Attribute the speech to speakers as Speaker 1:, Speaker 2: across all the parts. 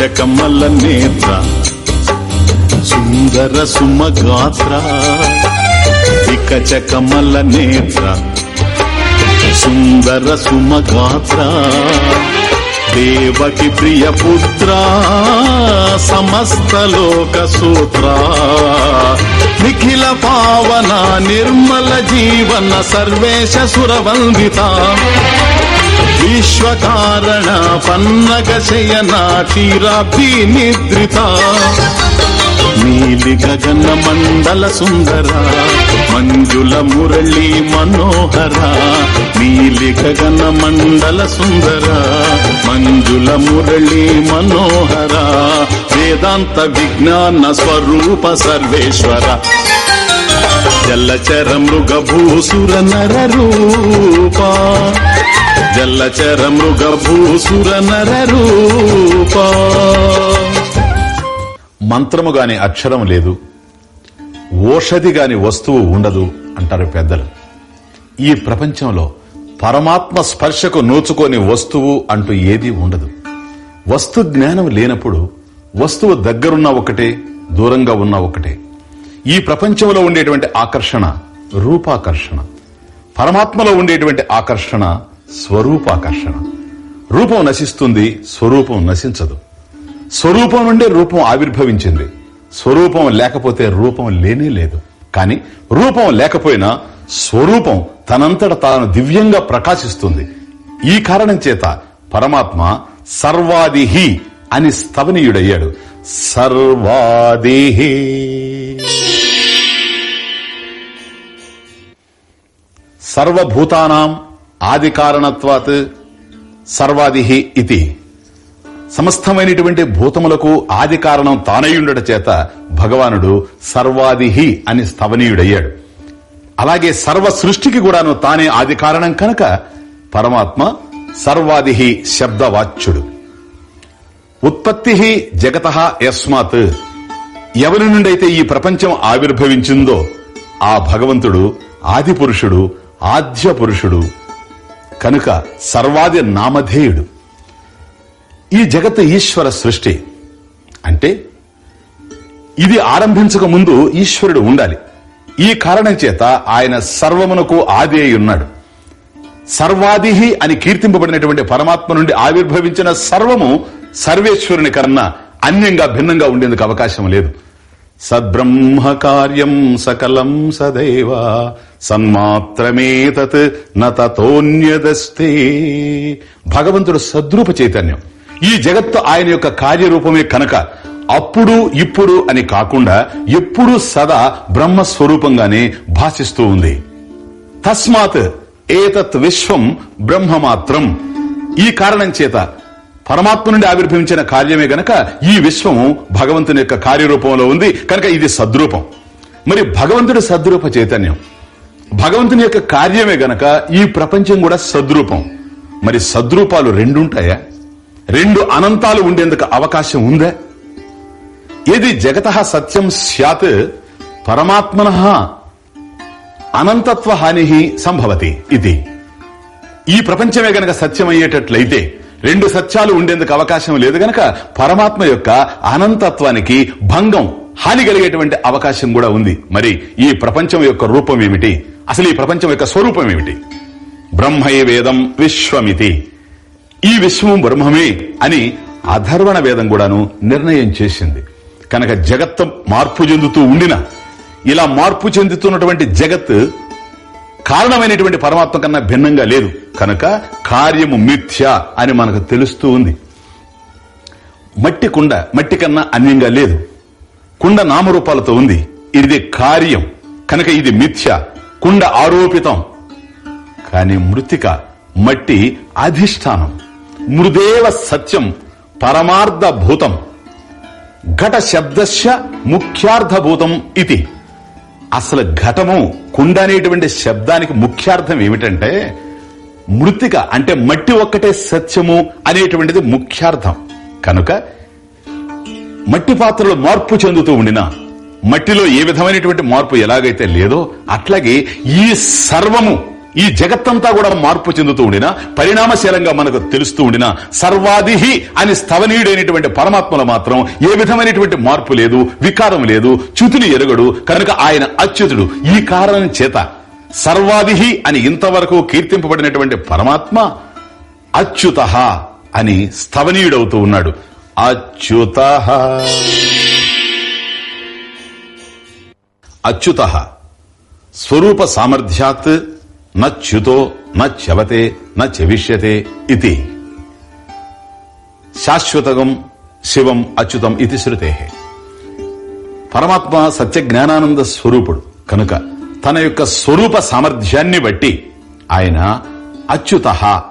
Speaker 1: వికచ కమల నేత్ర సుందర సుమగాత్ర వికచ కమల నేత్ర సుందర సుమగాత్ర దేవకి ప్రియ పుత్ర సమస్త లోక సూత్ర నిఖిల పావన నిర్మల జీవన సర్వేశ సురవందిత. విశ్వకారణ పన్నగ శయన నిద్రిత. నీలి గగన మండల సుందర మంజుల మురళి మనోహర. నీలి గగన మండల సుందర మంజుల మురళి మనోహర. వేదాంత విజ్ఞాన స్వరూప సర్వేశ్వర. జల్లచర మృగభూసుర నర రూపా. జల్లచర మృగభూసుర నర రూప
Speaker 2: మంత్రము గాని అక్షరం లేదు. ఓషధి గాని వస్తువు ఉండదు అంటారు పెద్దలు. ఈ ప్రపంచంలో పరమాత్మ స్పర్శకు నోచుకోని వస్తువు అంటూ ఏదీ ఉండదు. వస్తు జ్ఞానం లేనప్పుడు వస్తువు దగ్గరున్న ఒకటే దూరంగా ఉన్న ఒకటే. ఈ ప్రపంచంలో ఉండేటువంటి ఆకర్షణ రూపాకర్షణ. పరమాత్మలో ఉండేటువంటి ఆకర్షణ స్వరూపాకర్షణ. రూపం నశిస్తుంది స్వరూపం నశించదు. స్వరూపం నుండే రూపం ఆవిర్భవించింది. స్వరూపం లేకపోతే రూపం లేనే లేదు. కానీ రూపం లేకపోయినా స్వరూపం తనంతట తాను దివ్యంగా ప్రకాశిస్తుంది. ఈ కారణం చేత పరమాత్మ సర్వాదిహి అని స్తవనీయుడయ్యాడు సర్వాదేహి. సర్వభూతానాం ఆది కారణత్వాత్ సర్వాదిహి ఇది సమస్తమైనటువంటి భూతములకు ఆది కారణం తానయ్యుండట చేత భగవానుడు సర్వాదిహి అని స్థవనీయుడయ్యాడు. అలాగే సర్వ సృష్టికి కూడాను తానే ఆది కారణం కనుక పరమాత్మ సర్వాదిహి శబ్దవాచ్యుడు ఉత్పత్తి జగత యస్మాత్. ఎవరి నుండైతే ఈ ప్రపంచం ఆవిర్భవించిందో ఆ భగవంతుడు ఆది పురుషుడు ఆద్య పురుషుడు కనుక సర్వాది నామధేయుడు. ఈ జగత్ ఈశ్వర సృష్టి. అంటే ఇది ఆరంభించక ముందు ఈశ్వరుడు ఉండాలి. ఈ కారణం చేత ఆయన సర్వమునకు ఆది అయి ఉన్నాడు సర్వాదిహి అని కీర్తింపబడినటువంటి పరమాత్మ నుండి ఆవిర్భవించిన సర్వము సర్వేశ్వరుని కన్నా అన్యంగా భిన్నంగా ఉండేందుకు అవకాశం లేదు. సద్బ్రహ్మ కార్యం సకలం సదైవ. సన్మాత్రమేతత్ నతోన్యదస్తే భగవంతుడు సద్రూప చైతన్యం. ఈ జగత్తు ఆయన యొక్క కార్యరూపమే కనుక అప్పుడు ఇప్పుడు అని కాకుండా ఎప్పుడు సదా బ్రహ్మస్వరూపంగానే భాషిస్తూ ఉంది. తస్మాత్ ఏతత్ విశ్వం బ్రహ్మమాత్రం. ఈ కారణం చేత పరమాత్మ నుండి ఆవిర్భవించిన కార్యమే గనక ఈ విశ్వము భగవంతుని యొక్క కార్యరూపంలో ఉంది. కనుక ఇది సద్రూపం. మరి భగవంతుడి సద్రూప చైతన్యం. భగవంతుని యొక్క కార్యమే గనక ఈ ప్రపంచం కూడా సద్రూపం. మరి సద్రూపాలు రెండుంటాయా? రెండు అనంతాలు ఉండేందుకు అవకాశం ఉందా? ఏది జగత సత్యం స్యాత్ పరమాత్మన అనంతత్వ హాని సంభవతి ఇది. ఈ ప్రపంచమే గనక సత్యమయ్యేటట్లయితే రెండు సత్యాలు ఉండేందుకు అవకాశం లేదు గనక పరమాత్మ యొక్క అనంతత్వానికి భంగం హాని కలిగేటువంటి అవకాశం కూడా ఉంది. మరి ఈ ప్రపంచం యొక్క రూపం ఏమిటి? అసలు ఈ ప్రపంచం యొక్క స్వరూపం ఏమిటి? బ్రహ్మై వేదం విశ్వమితి. ఈ విశ్వం బ్రహ్మమే అని అధర్వణ వేదం కూడాను నిర్ణయం చేసింది. కనుక జగత్తు మార్పు చెందుతూ ఉండిన ఇలా మార్పు చెందుతున్నటువంటి జగత్ కారణమైనటువంటి పరమాత్మ కన్నా భిన్నంగా లేదు. కనుక కార్యము మిథ్య అని మనకు తెలుస్తూ ఉంది. మట్టి కుండ మట్టి కన్నా అన్యంగా లేదు. కుండ నామరూపాలతో ఉంది. ఇది కార్యం. కనుక ఇది మిథ్య. కుండ ఆరోపితం. కాని మృతిక మట్టి అధిష్టానం. మృదేవ సత్యం పరమార్థభూతం. ఘట శబ్దశ ముఖ్యార్థభూతం ఇది. అసలు ఘటము కుండ అనేటువంటి శబ్దానికి ముఖ్యార్థం ఏమిటంటే మృతిక అంటే మట్టి ఒక్కటే సత్యము అనేటువంటిది ముఖ్యార్థం. కనుక మట్టి పాత్రలో మార్పు చెందుతూ ఉండినా మట్టిలో ఏ విధమైనటువంటి మార్పు ఎలాగైతే లేదో అట్లాగే ఈ సర్వము ఈ జగత్తంతా కూడా మార్పు చెందుతూ ఉండినా పరిణామశీలంగా మనకు తెలుస్తూ ఉండినా సర్వాదిహి అని స్థవనీయుడైనటువంటి పరమాత్మలో మాత్రం ఏ విధమైనటువంటి మార్పు లేదు వికారం లేదు చ్యుతిని ఎరగడు కనుక ఆయన అచ్యుతుడు. ఈ కారణం చేత సర్వాదిహి అని ఇంతవరకు కీర్తింపబడినటువంటి పరమాత్మ అచ్యుత అని స్థవనీయుడవుతూ ఉన్నాడు. అచ్యుత. అచ్యుత. స్వరూప సామర్థ్యాత్ నచ్యుతో నవతే నవిష్యతే ఇది శాశ్వతగం శివం అచ్యుతం ఇది శృతే. పరమాత్మ సత్య జ్ఞానానంద స్వరూపుడు. కనుక తన యొక్క స్వరూప సామర్థ్యాన్ని బట్టి ఆయన అచ్యుత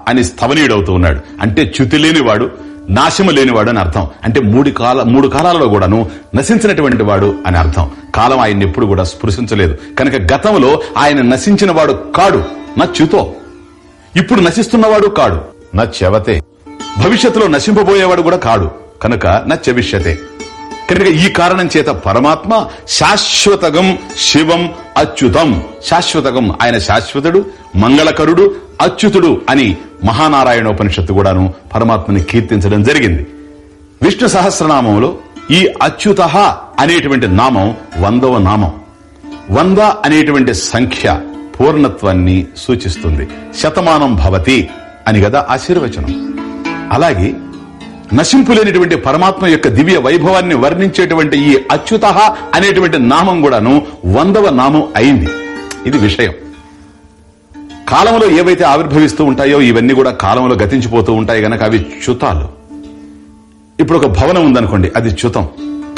Speaker 2: అని స్థవనీయుడవుతూ ఉన్నాడు. అంటే చ్యుతి లేనివాడు నాశము లేనివాడు అని అర్థం. అంటే మూడు కాల మూడు కాలాలలో కూడాను నశించినటువంటి వాడు అని అర్థం. కాలం ఆయన్ని ఎప్పుడు కూడా స్పృశించలేదు. కనుక గతంలో ఆయన నశించిన వాడు కాడు నచ్చుతో ఇప్పుడు నశిస్తున్నవాడు కాడు నచ్చవతే భవిష్యత్తులో నశింపబోయేవాడు కూడా కాడు కనుక నచ్చవిష్యతే కనుక ఈ కారణం చేత పరమాత్మ శాశ్వతగం శివం అచ్యుతం. శాశ్వతగం ఆయన శాశ్వతుడు మంగళకరుడు అచ్యుతుడు అని మహానారాయణోపనిషత్తు కూడాను పరమాత్మని కీర్తించడం జరిగింది. విష్ణు సహస్రనామంలో ఈ అచ్యుత అనేటువంటి నామం వందవ నామం. వంద అనేటువంటి సంఖ్య పూర్ణత్వాన్ని సూచిస్తుంది. శతమానం భవతి అని కదా ఆశీర్వచనం. అలాగే నశింపులేనిటువంటి పరమాత్మ యొక్క దివ్య వైభవాన్ని వర్ణించేటువంటి ఈ అచ్యుత అనేటువంటి నామం కూడాను వందవ నామం అయింది. ఇది విషయం. కాలంలో ఏవైతే ఆవిర్భవిస్తూ ఉంటాయో ఇవన్నీ కూడా కాలంలో గతించిపోతూ ఉంటాయి గనక అవి చ్యుతాలు. ఇప్పుడు ఒక భవనం ఉందనుకోండి అది చ్యుతం.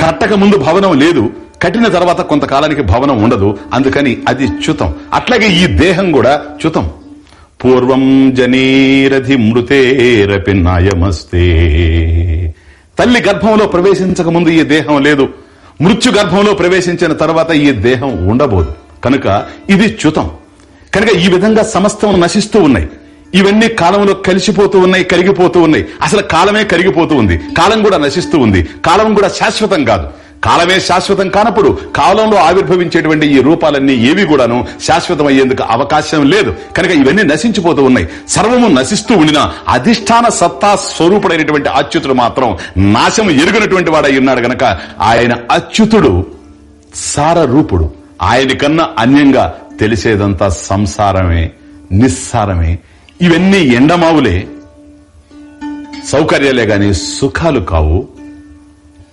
Speaker 2: కట్టక ముందు భవనం లేదు కట్టిన తర్వాత కొంతకాలానికి భవనం ఉండదు అందుకని అది చ్యుతం. అట్లాగే ఈ దేహం కూడా చ్యుతం. పూర్వం జనీరధి మృతేరపి నాయమస్తే. తల్లి గర్భంలో ప్రవేశించక ముందు ఈ దేహం లేదు. మృత్యు గర్భంలో ప్రవేశించిన తర్వాత ఈ దేహం ఉండబోదు. కనుక ఇది చ్యుతం. కనుక ఈ విధంగా సమస్తం నశిస్తూ ఉన్నాయి. ఇవన్నీ కాలంలో కలిసిపోతూ ఉన్నాయి కరిగిపోతూ ఉన్నాయి. అసలు కాలమే కరిగిపోతూ ఉంది. కాలం కూడా నశిస్తూ ఉంది. కాలం కూడా శాశ్వతం కాదు. కాలమే శాశ్వతం కానప్పుడు కాలంలో ఆవిర్భవించేటువంటి ఈ రూపాలన్నీ ఏవి కూడాను శాశ్వతం అయ్యేందుకు అవకాశం లేదు. కనుక ఇవన్నీ నశించిపోతూ ఉన్నాయి. సర్వము నశిస్తూ ఉండినా అధిష్టాన సత్తా స్వరూపుడైనటువంటి అచ్యుతుడు మాత్రం నాశం ఎరుగినటువంటి వాడై ఉన్నాడు గనక ఆయన అచ్యుతుడు సారరూపుడు. ఆయన కన్నా అన్యంగా తెలిసేదంతా సంసారమే నిస్సారమే. ఇవన్నీ ఎండమావులే. సౌకర్యాలే గాని సుఖాలు కావు.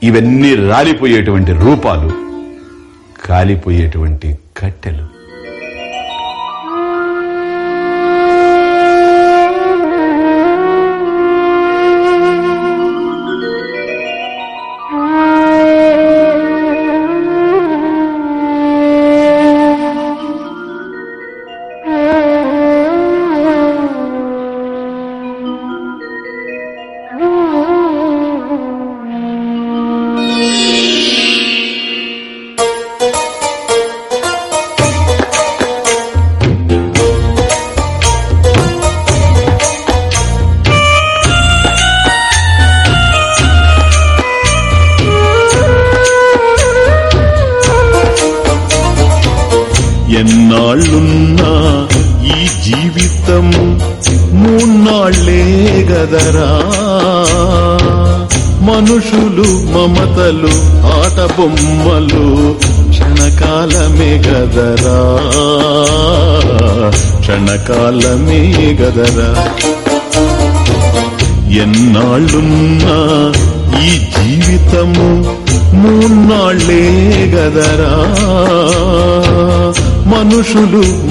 Speaker 2: ఇవన్నీ రాలిపోయేటువంటి రూపాలు కాలిపోయేటువంటి కట్టెలు.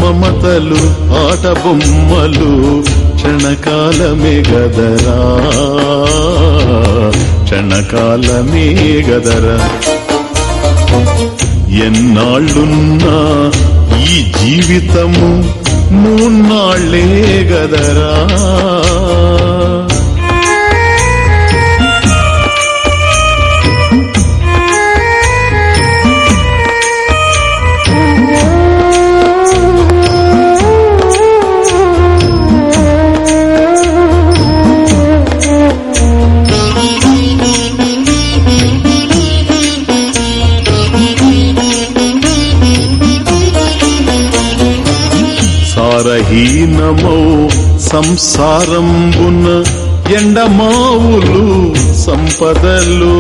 Speaker 1: మమతలు ఆట బొమ్మలు క్షణకాలమే గదరా. క్షణకాలమే గదరా. ఎన్నాళ్ళున్నా ఈ జీవితము మూన్నాళ్ళే గదరా. సారహీనమౌ సంసారంబున ఎండమావులు సంపదలు.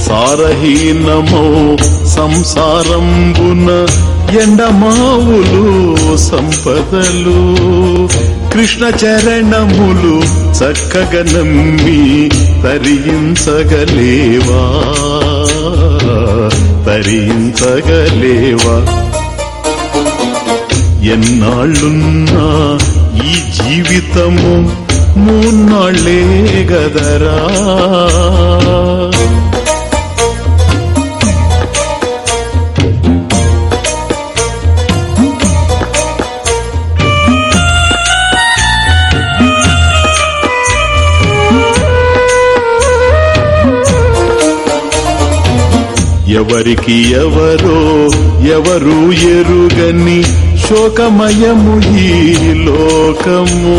Speaker 1: సారహీనమౌ సంసారంబున ఎండమావులు సంపదలు. కృష్ణ చరణములు చక్కగా నమ్మి తరించగలేవా? తరించగలేవా ఎన్నాళ్ళున్నా ఈ జీవితము మూన్నాళ్ళే గదరా? ఎవరికి ఎవరో ఎవరు ఎరుగని శోకమయము ఈ లోకము.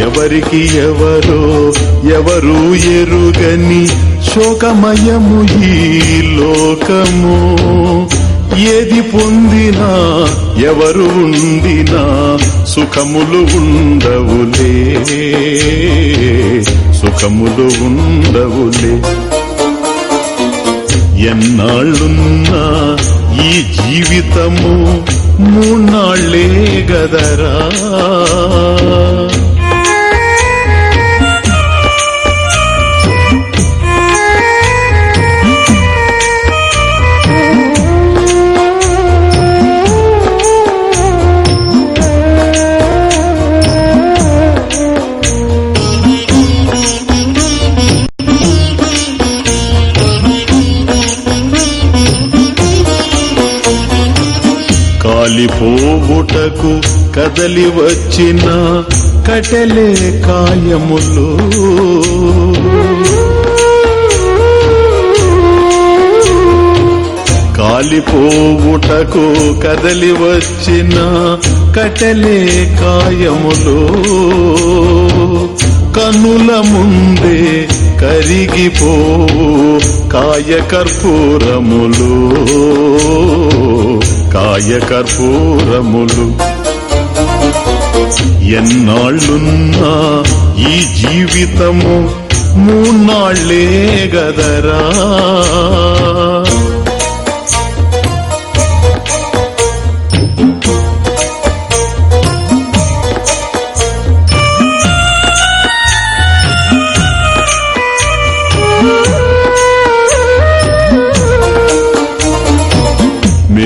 Speaker 1: ఎవరికి ఎవరో ఎవరు ఎరుగని శోకమయము ఈ లోకము. ఏది పొందినా ఎవరు ఉండినా సుఖములు ఉండవులే. సుఖములు ఉండవులే. ఎన్నాళ్ళున్నా ఈ జీవితము మూన్నాళ్ళే గదరా. కాలిపోవుటకు కదలి వచ్చిన కటలే కాయములు. కాలిపోవుటకు కదలి వచ్చిన కటలే కాయములు. కనుల ముందే కరిగిపోవు కాయకర్పూరములు. కాయకర్పూరములు. ఎన్నాళ్ళున్నా ఈ జీవితము మూన్నాళ్ళే గదరా.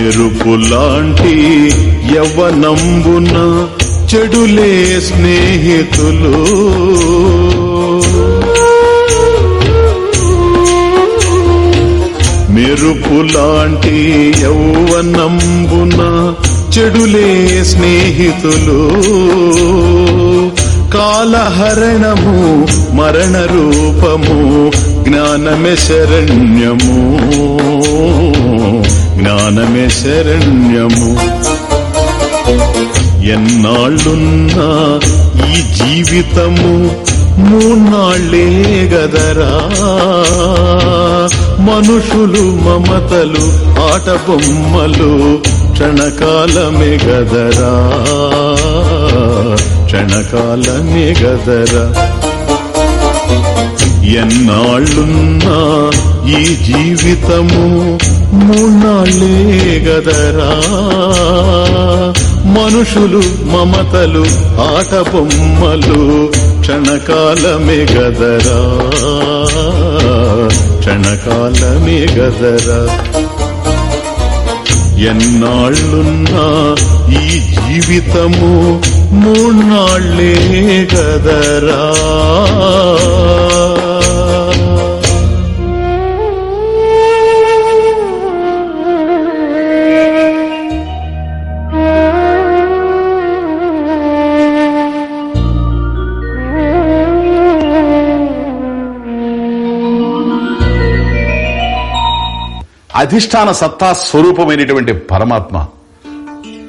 Speaker 1: మెరుపులాంటి యవ్వనంబున చెడులే స్నేహితులు. మెరుపులాంటి యౌవనంబున చెడులే స్నేహితులు. కాలహరణము మరణ రూపము జ్ఞానమే శరణ్యము. జ్ఞానమే శరణ్యము. ఎన్నాళ్ళున్నా ఈ జీవితము మూన్నాళ్ళే గదరా మనుషులు మమతలు ఆట బొమ్మలు క్షణకాలమే గదరా? క్షణకాలమే గదరా? ఎన్నాళ్ళున్నా ఈ జీవితము మూన్నాళ్ళే గదరా మనుషులు మమతలు ఆట బొమ్మలు క్షణకాలమే గదరా. క్షణకాలమే గదరా. ఎన్నాళ్ళున్నా ఈ జీవితము మూన్నాళ్ళే గదరా.
Speaker 2: అధిష్టాన సత్తా స్వరూపమైనటువంటి పరమాత్మ.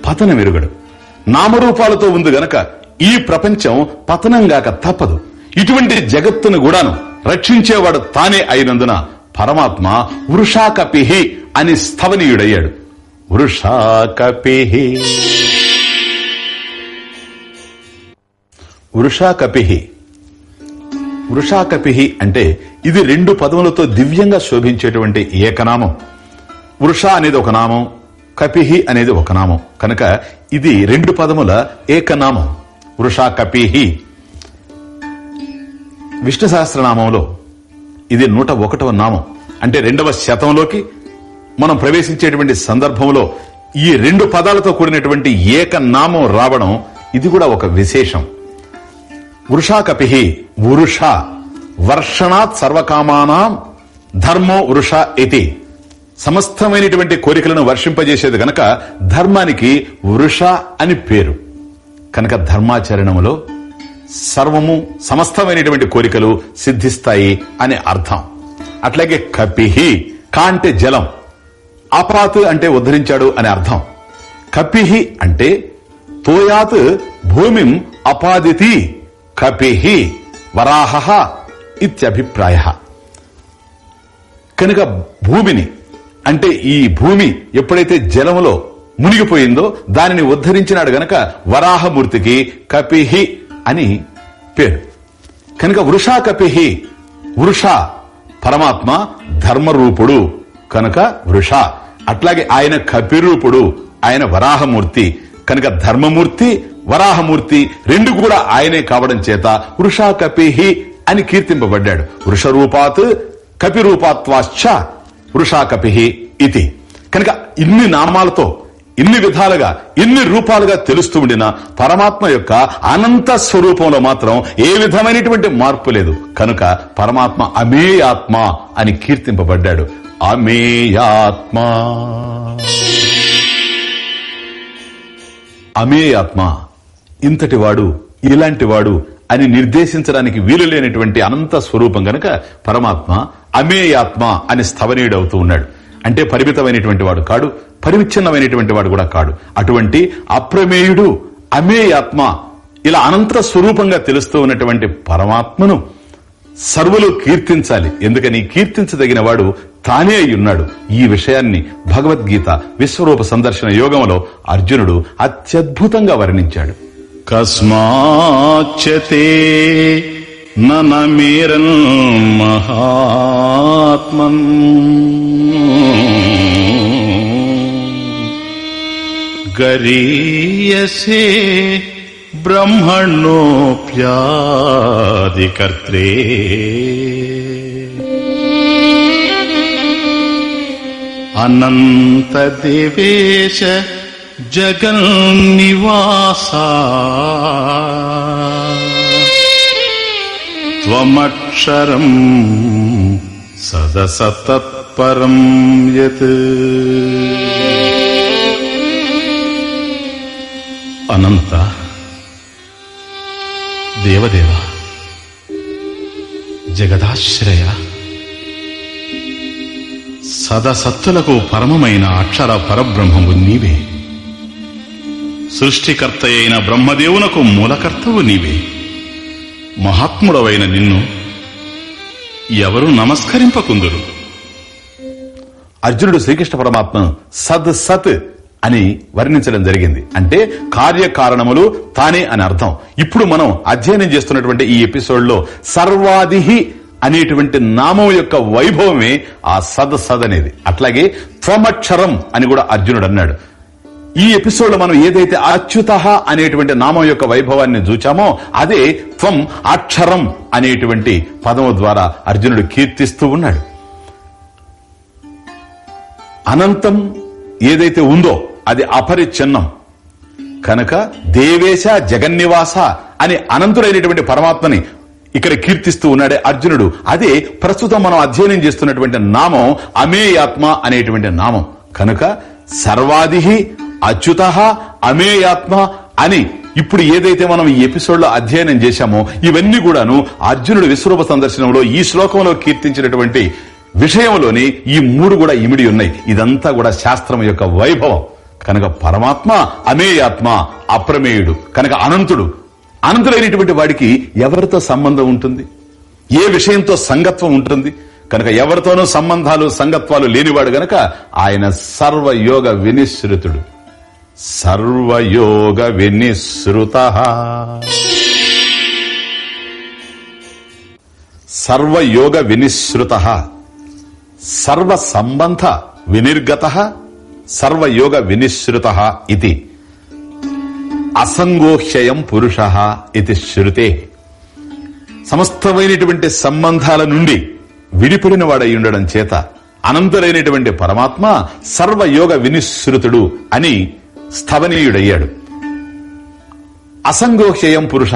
Speaker 2: పతనం ఎరుగడు నామరూపాలతో ఉంది గనక ఈ ప్రపంచం పతనంగాక తప్పదు. ఇటువంటి జగత్తును కూడాను రక్షించేవాడు తానే అయినందున పరమాత్మ వృషాకపిహి అని స్థవనీయుడయ్యాడు. వృషాకపిహి. వృషాకపిహి. వృషాకపిహి అంటే ఇది రెండు పదములతో దివ్యంగా శోభించేటువంటి ఏకనామం. వృష అనేది ఒక నామం కపిహి అనేది ఒక నామం. కనుక ఇది రెండు పదముల ఏకనామం. వృష కపిహి. విష్ణు సహస్రనామంలో ఇది నూట ఒకటవ నామం. అంటే రెండవ శతంలోకి మనం ప్రవేశించేటువంటి సందర్భంలో ఈ రెండు పదాలతో కూడినటువంటి ఏకనామం రావడం ఇది కూడా ఒక విశేషం. వృషాకపి వృష వర్షణాత్ సర్వకామానాం ధర్మో వృష ఇది సమస్తమైనటువంటి కోరికలను వర్షింపజేసేది గనక ధర్మానికి వృష అని పేరు. కనుక ధర్మాచరణములో సర్వము సమస్తమైనటువంటి కోరికలు సిద్ధిస్తాయి అని అర్థం. అట్లాగే కపిహి కా అంటే జలం అపాత్ అంటే ఉద్ధరించాడు అని అర్థం. కపిహి అంటే తోయాత్ భూమిం అపాదితి కపిహి వరాహ ఇత్యభిప్రాయ. కనుక భూమిని అంటే ఈ భూమి ఎప్పుడైతే జలములో మునిగిపోయిందో దానిని ఉద్ధరించినాడు గనక వరాహమూర్తికి కపిహి అని పేరు. కనుక వృషా కపిహి వృష పరమాత్మ ధర్మరూపుడు కనుక వృష. అట్లాగే ఆయన కపిరూపుడు ఆయన వరాహమూర్తి. కనుక ధర్మమూర్తి వరాహమూర్తి రెండు కూడా ఆయనే కావడం చేత వృషా కపిహి అని కీర్తింపబడ్డాడు. వృషరూపాత్ కపిరూపాత్వాశ్చ వృషా ఇది. కనుక ఇన్ని నామాలతో ఇన్ని విధాలుగా ఇన్ని రూపాలుగా తెలుస్తూ ఉండిన పరమాత్మ యొక్క అనంత స్వరూపంలో మాత్రం ఏ విధమైనటువంటి మార్పు లేదు. కనుక పరమాత్మ అమేయాత్మ అని కీర్తింపబడ్డాడు. అమేయాత్మ అమేయాత్మ ఇంతటి వాడు ఇలాంటి వాడు అని నిర్దేశించడానికి వీలు లేనటువంటి అనంత స్వరూపం గనక పరమాత్మ అమేయాత్మ అని స్థవనీయుడవుతూ ఉన్నాడు. అంటే పరిమితమైనటువంటి వాడు కాడు పరివిచ్ఛిన్నమైనటువంటి వాడు కూడా కాడు. అటువంటి అప్రమేయుడు అమేయాత్మ ఇలా అనంత స్వరూపంగా తెలుస్తూ ఉన్నటువంటి పరమాత్మను సర్వులు కీర్తించాలి. ఎందుకని? కీర్తించదగిన వాడు తానే అయి ఉన్నాడు. ఈ విషయాన్ని భగవద్గీత విశ్వరూప సందర్శన యోగంలో అర్జునుడు అత్యద్భుతంగా వర్ణించాడు.
Speaker 1: न न महात्म महात्मन् गरीयसे अनंत देवेश जगन्निवासा। త్వమక్షరం సదసతత్పరం యత్ అనంత దేవదేవ జగదాశ్రయ సదసత్తులకు పరమమైన అక్షర పరబ్రహ్మము నీవే। సృష్టికర్త అయిన బ్రహ్మదేవునకు మూలకర్తవు నీవే। మహాత్ముడవైన నిన్ను ఎవరు నమస్కరింపకుందురు?
Speaker 2: అర్జునుడు శ్రీకృష్ణ పరమాత్మను సద్ సత్ అని వర్ణించడం జరిగింది. అంటే కార్యకారణములు తానే అని అర్థం. ఇప్పుడు మనం అధ్యయనం చేస్తున్నటువంటి ఈ ఎపిసోడ్లో సర్వాదిహి అనేటువంటి నామం యొక్క వైభవమే ఆ సద్ సద్ అనేది. అట్లాగే త్వమక్షరం అని కూడా అర్జునుడు అన్నాడు. ఈ ఎపిసోడ్లో మనం ఏదైతే అచ్యుత అనేటువంటి నామం యొక్క వైభవాన్ని చూచామో అదే త్వం అక్షరం అనేటువంటి పదము ద్వారా అర్జునుడు కీర్తిస్తూ ఉన్నాడు. అనంతం ఏదైతే ఉందో అది అపరిచ్ఛిన్నం. కనుక దేవేశ జగన్నివాస అని అనంతుడైనటువంటి పరమాత్మని ఇక్కడ కీర్తిస్తూ ఉన్నాడే అర్జునుడు. అదే ప్రస్తుతం మనం అధ్యయనం చేస్తున్నటువంటి నామం అమేయాత్మ అనేటువంటి నామం. కనుక సర్వాదిహి అచ్యుత అమేయాత్మ అని ఇప్పుడు ఏదైతే మనం ఈ ఎపిసోడ్లో అధ్యయనం చేశామో ఇవన్నీ కూడాను అర్జునుడు విశ్వరూప సందర్శనంలో ఈ శ్లోకంలో కీర్తించినటువంటి విషయంలోని ఈ మూడు కూడా ఇమిడి ఉన్నాయి. ఇదంతా కూడా శాస్త్రం యొక్క వైభవం. కనుక పరమాత్మ అమేయాత్మ అప్రమేయుడు కనుక అనంతుడు అనంతుడైనటువంటి వాడికి ఎవరితో సంబంధం ఉంటుంది? ఏ విషయంతో సంగత్వం ఉంటుంది? కనుక ఎవరితోనూ సంబంధాలు సంగత్వాలు లేనివాడు గనక ఆయన సర్వయోగ వినిశ్రుతుడు. సర్వయోగ వినిసృత సర్వయోగ వినిశ్రుత సర్వ సంబంధ వినిర్గత సర్వయోగ వినిశ్రుత ఇది అసంగోహ్యయం పురుష ఇది శృతే. సమస్తమైనటువంటి సంబంధాల నుండి విడిపడిన వాడై ఉండడం చేత అనంతరైనటువంటి పరమాత్మ సర్వయోగ వినిశ్రుతుడు అని స్థవనీయుడయ్యాడు. అసంగోహ్యయం పురుష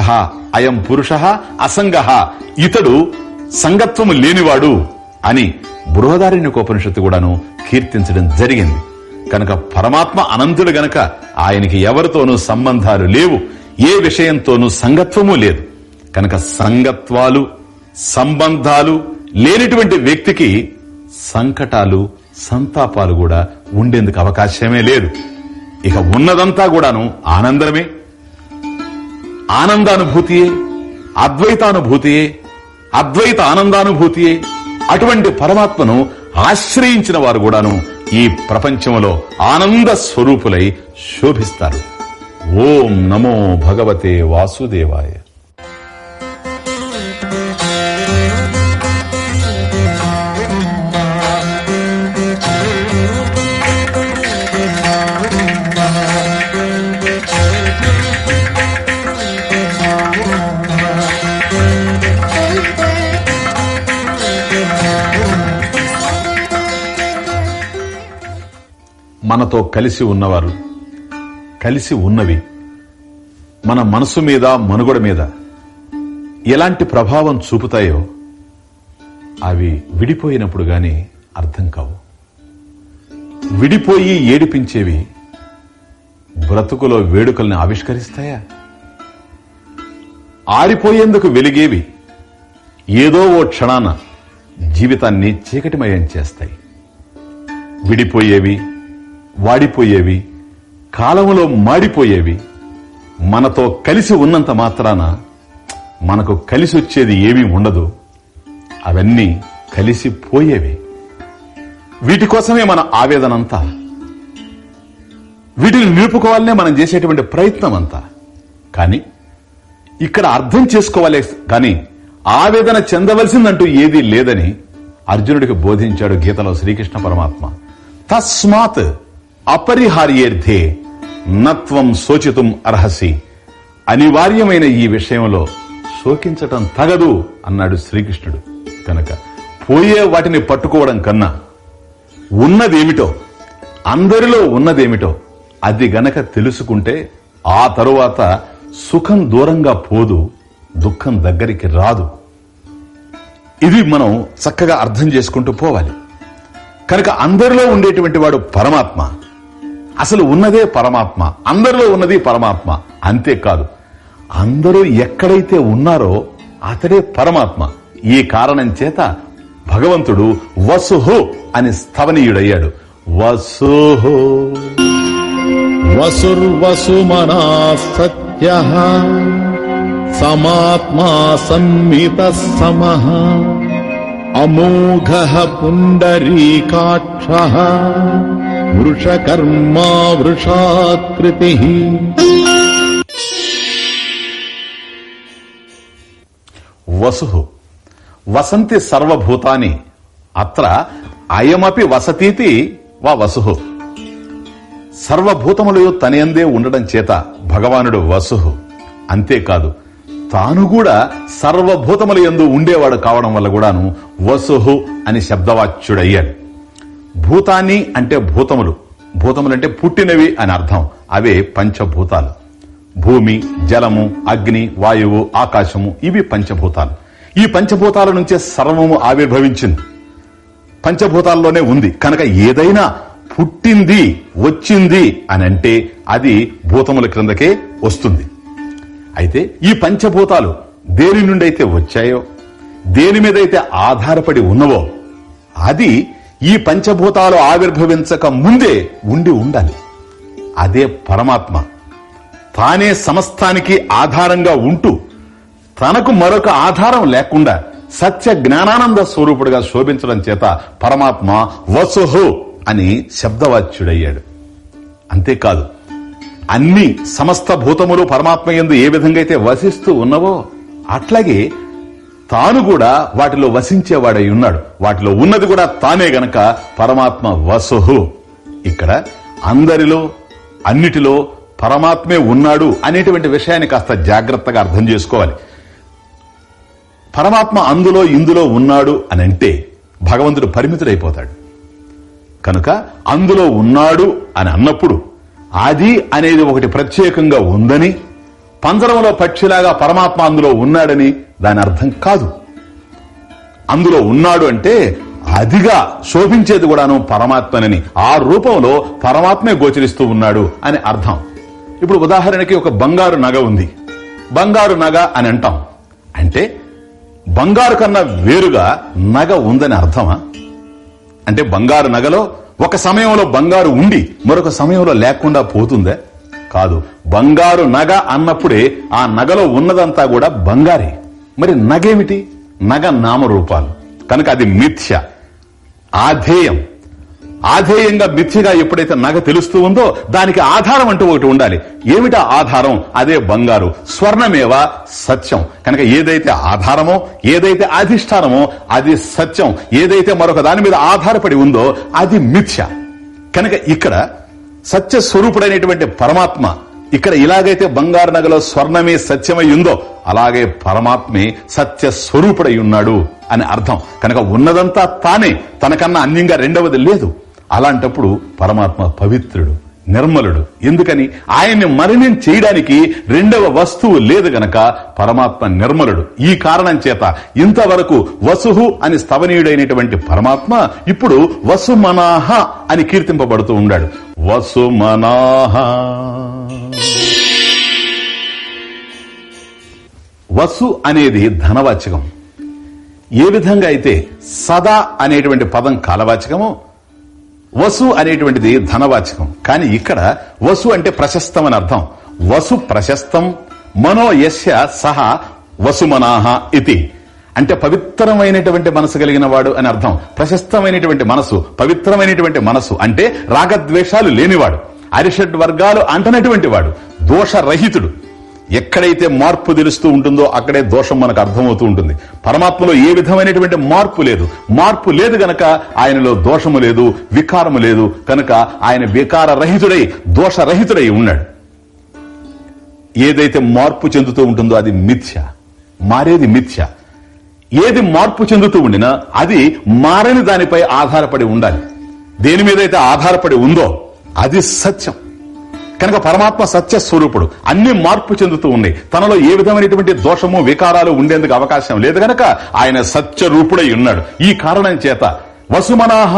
Speaker 2: అయం పురుష అసంగ. ఇతడు సంగత్వము లేనివాడు అని బృహదారణ్యకోపనిషత్తు కూడాను కీర్తించడం జరిగింది. కనుక పరమాత్మ అనంతుడు గనక ఆయనకి ఎవరితోనూ సంబంధాలు లేవు ఏ విషయంతోనూ సంగత్వము లేదు. కనుక సంగత్వాలు సంబంధాలు లేనిటువంటి వ్యక్తికి సంకటాలు సంతాపాలు కూడా ఉండేందుకు అవకాశమే లేదు. ఇక ఉన్నదంతా కూడాను ఆనందమే. ఆనందానుభూతియే అద్వైతానుభూతియే అద్వైత ఆనందానుభూతియే అటువంటి పరమాత్మను ఆశ్రయించిన వారు కూడాను ఈ ప్రపంచంలో ఆనంద స్వరూపులై శోభిస్తారు. ఓం నమో భగవతే వాసుదేవాయ. మనతో కలిసి ఉన్నవారు. కలిసి ఉన్నవి. మన మనసు మీద మనుగడ మీద ఎలాంటి ప్రభావం చూపుతాయో అవి విడిపోయినప్పుడు గాని అర్థం కావు. విడిపోయి ఏడిపించేవి బ్రతుకులో వేడుకల్ని ఆవిష్కరిస్తాయా? ఆరిపోయేందుకు వెలిగేవి ఏదో ఓ క్షణాన జీవితాన్ని చీకటిమయం చేస్తాయి. విడిపోయేవి వాడిపోయేవి కాలంలో మాడిపోయేవి. మనతో కలిసి ఉన్నంత మాత్రాన మనకు కలిసి వచ్చేది ఏమీ ఉండదు. అవన్నీ కలిసిపోయేవి. వీటి కోసమే మన ఆవేదన అంతా వీటిని నిలుపుకోవాలనే మనం చేసేటువంటి ప్రయత్నం అంతా కానీ ఇక్కడ అర్థం చేసుకోవాలి కానీ ఆవేదన చెందవలసిందంటూ ఏదీ లేదని అర్జునుడికి బోధించాడు గీతలో శ్రీకృష్ణ పరమాత్మ. తస్మాత్ అపరిహార్యేర్థే నత్వం శోచితం అర్హసి. అనివార్యమైన ఈ విషయంలో శోకించటం తగదు అన్నాడు శ్రీకృష్ణుడు. కనుక పోయే వాటిని పట్టుకోవడం కన్నా ఉన్నదేమిటో అందరిలో ఉన్నదేమిటో అది గనక తెలుసుకుంటే ఆ తరువాత సుఖం దూరంగా పోదు దుఃఖం దగ్గరికి రాదు. ఇది మనం చక్కగా అర్థం చేసుకుంటూ పోవాలి. కనుక అందరిలో ఉండేటువంటి వాడు పరమాత్మ అసలు ఉన్నదే పరమాత్మ. అందరిలో ఉన్నది పరమాత్మ. అంతేకాదు అందరూ ఎక్కడైతే ఉన్నారో అతడే పరమాత్మ. ఈ కారణం చేత భగవంతుడు వసుహు అని స్థవనీయుడయ్యాడు. వసుహు.
Speaker 1: వసుర్వసుమనా సత్య సమాత్మా సన్మిత సమ అమోఘ పుండరీకాక్ష వృషకర్మా వృషాకృతి.
Speaker 2: వసు. వసంతి సర్వభూతాని అత్ర అయమపి వసతీతి వా వసు. సర్వభూతములు తనయందే ఉండడం చేత భగవానుడు వసు. అంతేకాదు తాను కూడా సర్వభూతముల యందు ఉండేవాడు కావడం వల్ల కూడాను వసుహు అని శబ్దవాచ్యుడయ్యాడు. భూతాన్ని అంటే భూతములు. భూతములు అంటే పుట్టినవి అని అర్థం. అవే పంచభూతాలు. భూమి జలము అగ్ని వాయువు ఆకాశము ఇవి పంచభూతాలు. ఈ పంచభూతాల నుంచే సర్వము ఆవిర్భవించింది. పంచభూతాల్లోనే ఉంది. కనుక ఏదైనా పుట్టింది వచ్చింది అని అంటే అది భూతముల క్రిందకే వస్తుంది. అయితే ఈ పంచభూతాలు దేని నుండి అయితే వచ్చాయో దేని మీద అయితే ఆధారపడి ఉన్నవో అది ఈ పంచభూతాలు ఆవిర్భవించక ముందే ఉండి ఉండాలి. అదే పరమాత్మ. తానే సమస్తానికి ఆధారంగా ఉంటూ తనకు మరొక ఆధారం లేకుండా సత్య జ్ఞానానంద స్వరూపుడుగా శోభించడం చేత పరమాత్మ వసుహు అని శబ్దవాచ్యుడయ్యాడు. అంతేకాదు అన్ని సమస్త భూతములు పరమాత్మ ఎందు ఏ విధంగా అయితే వసిస్తూ ఉన్నవో అట్లాగే తాను కూడా వాటిలో వసించేవాడై ఉన్నాడు. వాటిలో ఉన్నది కూడా తానే గనక పరమాత్మ వసుహు. ఇక్కడ అందరిలో అన్నిటిలో పరమాత్మే ఉన్నాడు అనేటువంటి విషయాన్ని కాస్త జాగ్రత్తగా అర్థం చేసుకోవాలి. పరమాత్మ అందులో ఇందులో ఉన్నాడు అని అంటే భగవంతుడు పరిమితుడైపోతాడు. కనుక అందులో ఉన్నాడు అని అన్నప్పుడు అది అనేది ఒకటి ప్రత్యేకంగా ఉందని పంజరంలో పక్షిలాగా పరమాత్మ అందులో ఉన్నాడని దాని అర్థం కాదు. అందులో ఉన్నాడు అంటే అదిగా శోభించేది కూడాను పరమాత్మనని ఆ రూపంలో పరమాత్మే గోచరిస్తూ ఉన్నాడు అని అర్థం. ఇప్పుడు ఉదాహరణకి ఒక బంగారు నగ ఉంది. బంగారు నగ అని అంటాం. అంటే బంగారు కన్నా వేరుగా నగ ఉందని అర్థమా? అంటే బంగారు నగలో ఒక సమయంలో బంగారు ఉండి మరొక సమయంలో లేకుండా పోతుందే? కాదు. బంగారు నగ అన్నప్పుడే ఆ నగలో ఉన్నదంతా కూడా బంగారే. మరి నగేమిటి? నగ నామరూపాలు. కనుక అది మిథ్య. ఆధేయం. ఆధేయంగా మిథ్యగా ఎప్పుడైతే నగ తెలుస్తూ ఉందో దానికి ఆధారం అంటూ ఒకటి ఉండాలి. ఏమిటా ఆధారం? అదే బంగారు. స్వర్ణమేవ సత్యం. కనుక ఏదైతే ఆధారమో ఏదైతే అధిష్టానమో అది సత్యం. ఏదైతే మరొక దాని మీద ఆధారపడి ఉందో అది మిథ్య. కనుక ఇక్కడ సత్య స్వరూపుడైనటువంటి పరమాత్మ ఇక్కడ ఇలాగైతే బంగారు నగలో స్వర్ణమే సత్యమై ఉందో అలాగే పరమాత్మే సత్య స్వరూపుడై ఉన్నాడు అని అర్థం. కనుక ఉన్నదంతా తానే తనకన్నా అన్యంగా రెండవది లేదు. అలాంటప్పుడు పరమాత్మ పవిత్రుడు. నిర్మలుడు. ఎందుకని? ఆయన్ని మరణం చేయడానికి రెండవ వస్తువు లేదు గనక పరమాత్మ నిర్మలుడు. ఈ కారణం చేత ఇంతవరకు వసుహు అని స్తవనీయుడైనటువంటి పరమాత్మ ఇప్పుడు వసుమనాహ అని కీర్తింపబడుతూ ఉన్నాడు వసుమనాహ. వసు అనేది ధనవాచకం. ఏ విధంగా అయితే సదా అనేటువంటి పదం కాలవాచకమో వసు అనేటువంటిది ధనవాచకం. కానీ ఇక్కడ వసు అంటే ప్రశస్తం అని అర్థం. వసు ప్రశస్తం మనో యస్య సహ వసుమనాహ ఇది. అంటే పవిత్రమైనటువంటి మనసు కలిగిన వాడు అని అర్థం. ప్రశస్తమైనటువంటి మనసు పవిత్రమైనటువంటి మనసు అంటే రాగద్వేషాలు లేనివాడు. అరిషడ్ వర్గాలు అంటనటువంటి వాడు. దోషరహితుడు. ఎక్కడైతే మార్పు తెలుస్తూ ఉంటుందో అక్కడే దోషం మనకు అర్థమవుతూ ఉంటుంది. పరమాత్మలో ఏ విధమైనటువంటి మార్పు లేదు. మార్పు లేదు గనక ఆయనలో దోషము లేదు వికారము లేదు. కనుక ఆయన వికార రహితుడై దోషరహితుడై ఉన్నాడు. ఏదైతే మార్పు చెందుతూ ఉంటుందో అది మిథ్య. మారేది మిథ్య. ఏది మార్పు చెందుతూ ఉండినా అది మారని దానిపై ఆధారపడి ఉండాలి. దేని మీదైతే ఆధారపడి ఉందో అది సత్యం. కనుక పరమాత్మ సత్య స్వరూపుడు. అన్ని మార్పు చెందుతూ ఉన్నాయి తనలో ఏ విధమైనటువంటి దోషము వికారాలు ఉండేందుకు అవకాశం లేదు గనక ఆయన సత్య రూపుడై ఉన్నాడు. ఈ కారణం చేత వసుమనాహ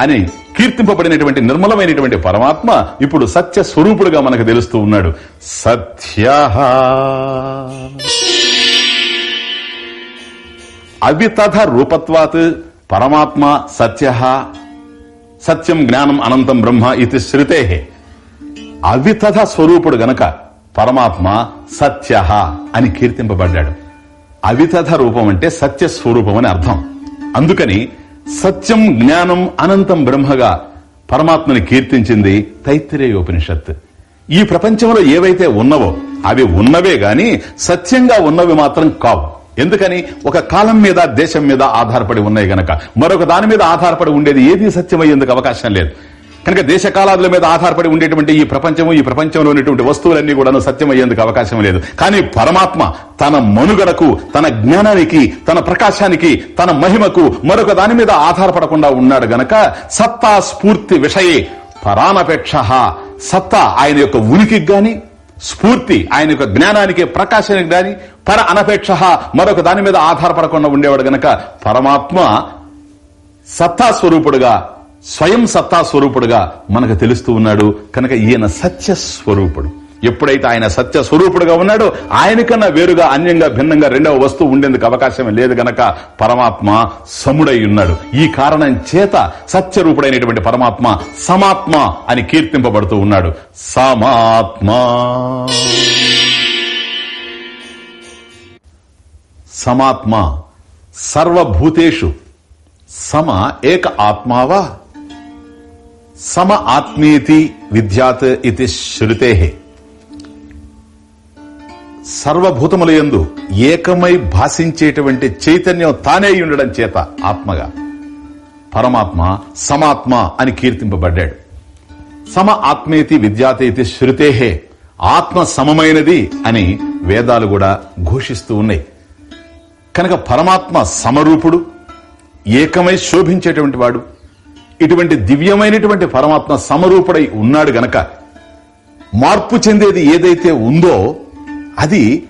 Speaker 2: అని కీర్తింపబడినటువంటి నిర్మలమైనటువంటి పరమాత్మ ఇప్పుడు సత్య స్వరూపుడుగా మనకు తెలుస్తూ ఉన్నాడు. సత్య అవితథ రూపత్వాత్ పరమాత్మ సత్య సత్యం జ్ఞానం అనంతం బ్రహ్మ ఇది శృతే అవితథ స్వరూపుడు గనక పరమాత్మ సత్య అని కీర్తింపబడ్డాడు. అవితథ రూపం అంటే సత్య స్వరూపం అని అర్థం. అందుకని సత్యం జ్ఞానం అనంతం బ్రహ్మగా పరమాత్మని కీర్తించింది తైత్తిరేయోపనిషత్ ఈ ప్రపంచంలో ఏవైతే ఉన్నవో అవి ఉన్నవే గాని సత్యంగా ఉన్నవి మాత్రం కావు. ఎందుకని? ఒక కాలం మీద దేశం మీద ఆధారపడి ఉన్నాయి గనక. మరొక దాని మీద ఆధారపడి ఉండేది ఏది సత్యమయ్యేందుకు అవకాశం లేదు. కనుక దేశ కాలాదుల మీద ఆధారపడి ఉండేటువంటి ఈ ప్రపంచము ఈ ప్రపంచంలో ఉన్నటువంటి వస్తువులన్నీ కూడా సత్యమయ్యేందుకు అవకాశం లేదు. కానీ పరమాత్మ తన మనుగడకు తన జ్ఞానానికి తన ప్రకాశానికి తన మహిమకు మరొక దాని మీద ఆధారపడకుండా ఉన్నాడు గనక సత్తా స్ఫూర్తి విషయే పరానపేక్ష. సత్తా ఆయన యొక్క ఉనికికి గాని స్ఫూర్తి ఆయన యొక్క జ్ఞానానికి ప్రకాశానికి గాని పర అనపేక్ష మరొక దాని మీద ఆధారపడకుండా ఉండేవాడు గనక పరమాత్మ సత్తా స్వరూపుడుగా స్వయం సత్తా స్వరూపుడుగా మనకు తెలుస్తూ ఉన్నాడు. కనుక ఈయన సత్య స్వరూపుడు. ఎప్పుడైతే ఆయన సత్య స్వరూపుడుగా ఉన్నాడో ఆయనకన్నా వేరుగా అన్యంగా భిన్నంగా రెండవ వస్తువు ఉండేందుకు అవకాశం లేదు గనక పరమాత్మ సముడై ఉన్నాడు. ఈ కారణం చేత సత్యరూపుడైనటువంటి పరమాత్మ సమాత్మ అని కీర్తింపబడుతూ ఉన్నాడు. సమాత్మ. సమాత్మ సర్వభూతేషు. సమ ఏక ఆత్మావా? సమ ఆత్మీయతి విద్యాత్ ఇది శృతే సర్వభూతముల యందు ఏకమై భాషించేటువంటి చైతన్యం తానే ఉండడం చేత ఆత్మగా। పరమాత్మ సమాత్మ అని కీర్తింపబడ్డాడు। సమ ఆత్మేతి విద్యాతేతి శృతేహే ఆత్మ సమమైనది అని వేదాలు కూడా ఘోషిస్తూ ఉన్నాయి। కనుక పరమాత్మ సమరూపుడు ఏకమై శోభించేటువంటి వాడు ఇటువంటి దివ్యమైనటువంటి పరమాత్మ సమరూపుడై ఉన్నాడు గనక మార్పు చెందేది ఏదైతే ఉందో అది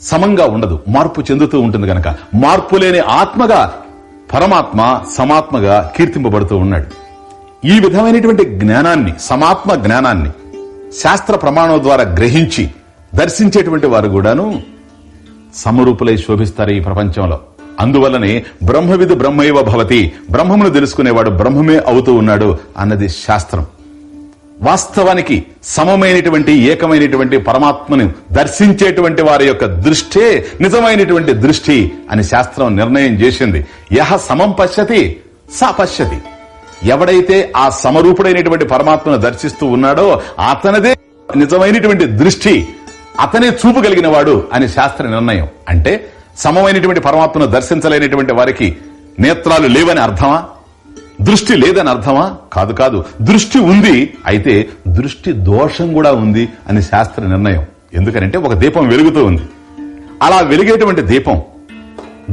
Speaker 2: సమంగా ఉండదు మార్పు చెందుతూ ఉంటుంది గనక. మార్పు లేని ఆత్మగా పరమాత్మ సమాత్మగా కీర్తింపబడుతూ ఉన్నాడు. ఈ విధమైనటువంటి జ్ఞానాన్ని సమాత్మ జ్ఞానాన్ని శాస్త్ర ప్రమాణం ద్వారా గ్రహించి దర్శించేటువంటి వారు కూడాను సమరూపులై శోభిస్తారు ఈ ప్రపంచంలో. అందువల్లనే బ్రహ్మవిధు బ్రహ్మైవ భవతి. బ్రహ్మమును తెలుసుకునేవాడు బ్రహ్మమే అవుతూ ఉన్నాడు అన్నది శాస్త్రం. వాస్తవానికి సమమైనటువంటి ఏకమైనటువంటి పరమాత్మను దర్శించేటువంటి వారి యొక్క దృష్టే నిజమైనటువంటి దృష్టి అని శాస్త్రం నిర్ణయం చేసింది. యహ సమం పశ్యతి స పశ్యతి. ఎవడైతే ఆ సమరూపుడైనటువంటి పరమాత్మను దర్శిస్తూ ఉన్నాడో అతనిదే నిజమైనటువంటి దృష్టి అతనే చూపు కలిగిన వాడు అని శాస్త్ర నిర్ణయం. అంటే సమమైనటువంటి పరమాత్మను దర్శించలేనటువంటి వారికి నేత్రాలు లేవని అర్థమా? దృష్టి లేదని అర్థమా? కాదు కాదు. దృష్టి ఉంది అయితే దృష్టి దోషం కూడా ఉంది అని శాస్త్ర నిర్ణయం. ఎందుకనంటే ఒక దీపం వెలుగుతూ ఉంది. అలా వెలిగేటువంటి దీపం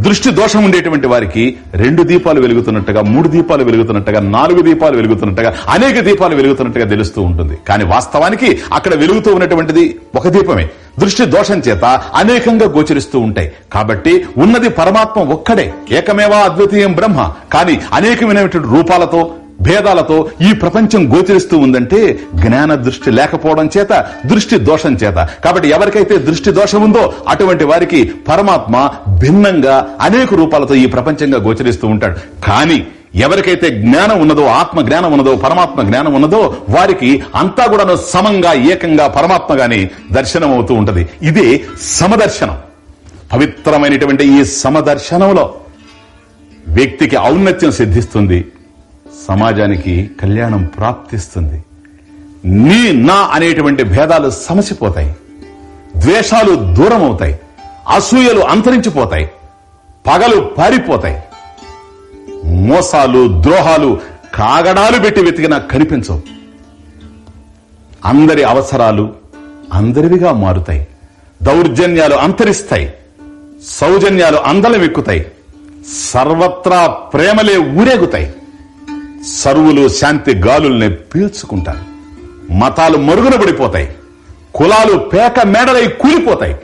Speaker 2: దృష్టి దోషం ఉండేటువంటి వారికి రెండు దీపాలు వెలుగుతున్నట్టుగా మూడు దీపాలు వెలుగుతున్నట్టుగా నాలుగు దీపాలు వెలుగుతున్నట్టుగా అనేక దీపాలు వెలుగుతున్నట్టుగా తెలుస్తూ ఉంటుంది. కానీ వాస్తవానికి అక్కడ వెలుగుతూ ఉన్నటువంటిది ఒక దీపమే. దృష్టి దోషం చేత అనేకంగా గోచరిస్తూ ఉంటాయి. కాబట్టి ఉన్నది పరమాత్మ ఒక్కడే. ఏకమేవా అద్వితీయం బ్రహ్మ. కానీ అనేకమైనటువంటి రూపాలతో భేదాలతో ఈ ప్రపంచం గోచరిస్తూ ఉందంటే జ్ఞాన దృష్టి లేకపోవడం చేత దృష్టి దోషం చేత. కాబట్టి ఎవరికైతే దృష్టి దోషం ఉందో అటువంటి వారికి పరమాత్మ భిన్నంగా అనేక రూపాలతో ఈ ప్రపంచంగా గోచరిస్తూ ఉంటాడు. కానీ ఎవరికైతే జ్ఞానం ఉన్నదో ఆత్మ జ్ఞానం ఉన్నదో పరమాత్మ జ్ఞానం ఉన్నదో వారికి అంతా కూడా సమంగా ఏకంగా పరమాత్మగానే దర్శనం అవుతూ ఉంటది. ఇదే సమదర్శనం. పవిత్రమైనటువంటి ఈ సమదర్శనంలో వ్యక్తికి ఔన్నత్యం సిద్ధిస్తుంది. సమాజానికి కళ్యాణం ప్రాప్తిస్తుంది. నీ నా అనేటువంటి భేదాలు సమసిపోతాయి. ద్వేషాలు దూరం అవుతాయి అసూయలు అంతరించిపోతాయి. పగలు పారిపోతాయి. మోసాలు ద్రోహాలు కాగడాలు పెట్టి వెతికినా కనిపించవు. అందరి అవసరాలు అందరివిగా మారుతాయి. దౌర్జన్యాలు అంతరిస్తాయి. సౌజన్యాలు అందలమెక్కుతాయి. సర్వత్రా ప్రేమలే ఊరేగుతాయి. సరువులు శాంతి గాలుల్ని పీల్చుకుంటారు. మతాలు మరుగున పడిపోతాయి. కులాలు పేక మేడలై కూలిపోతాయి.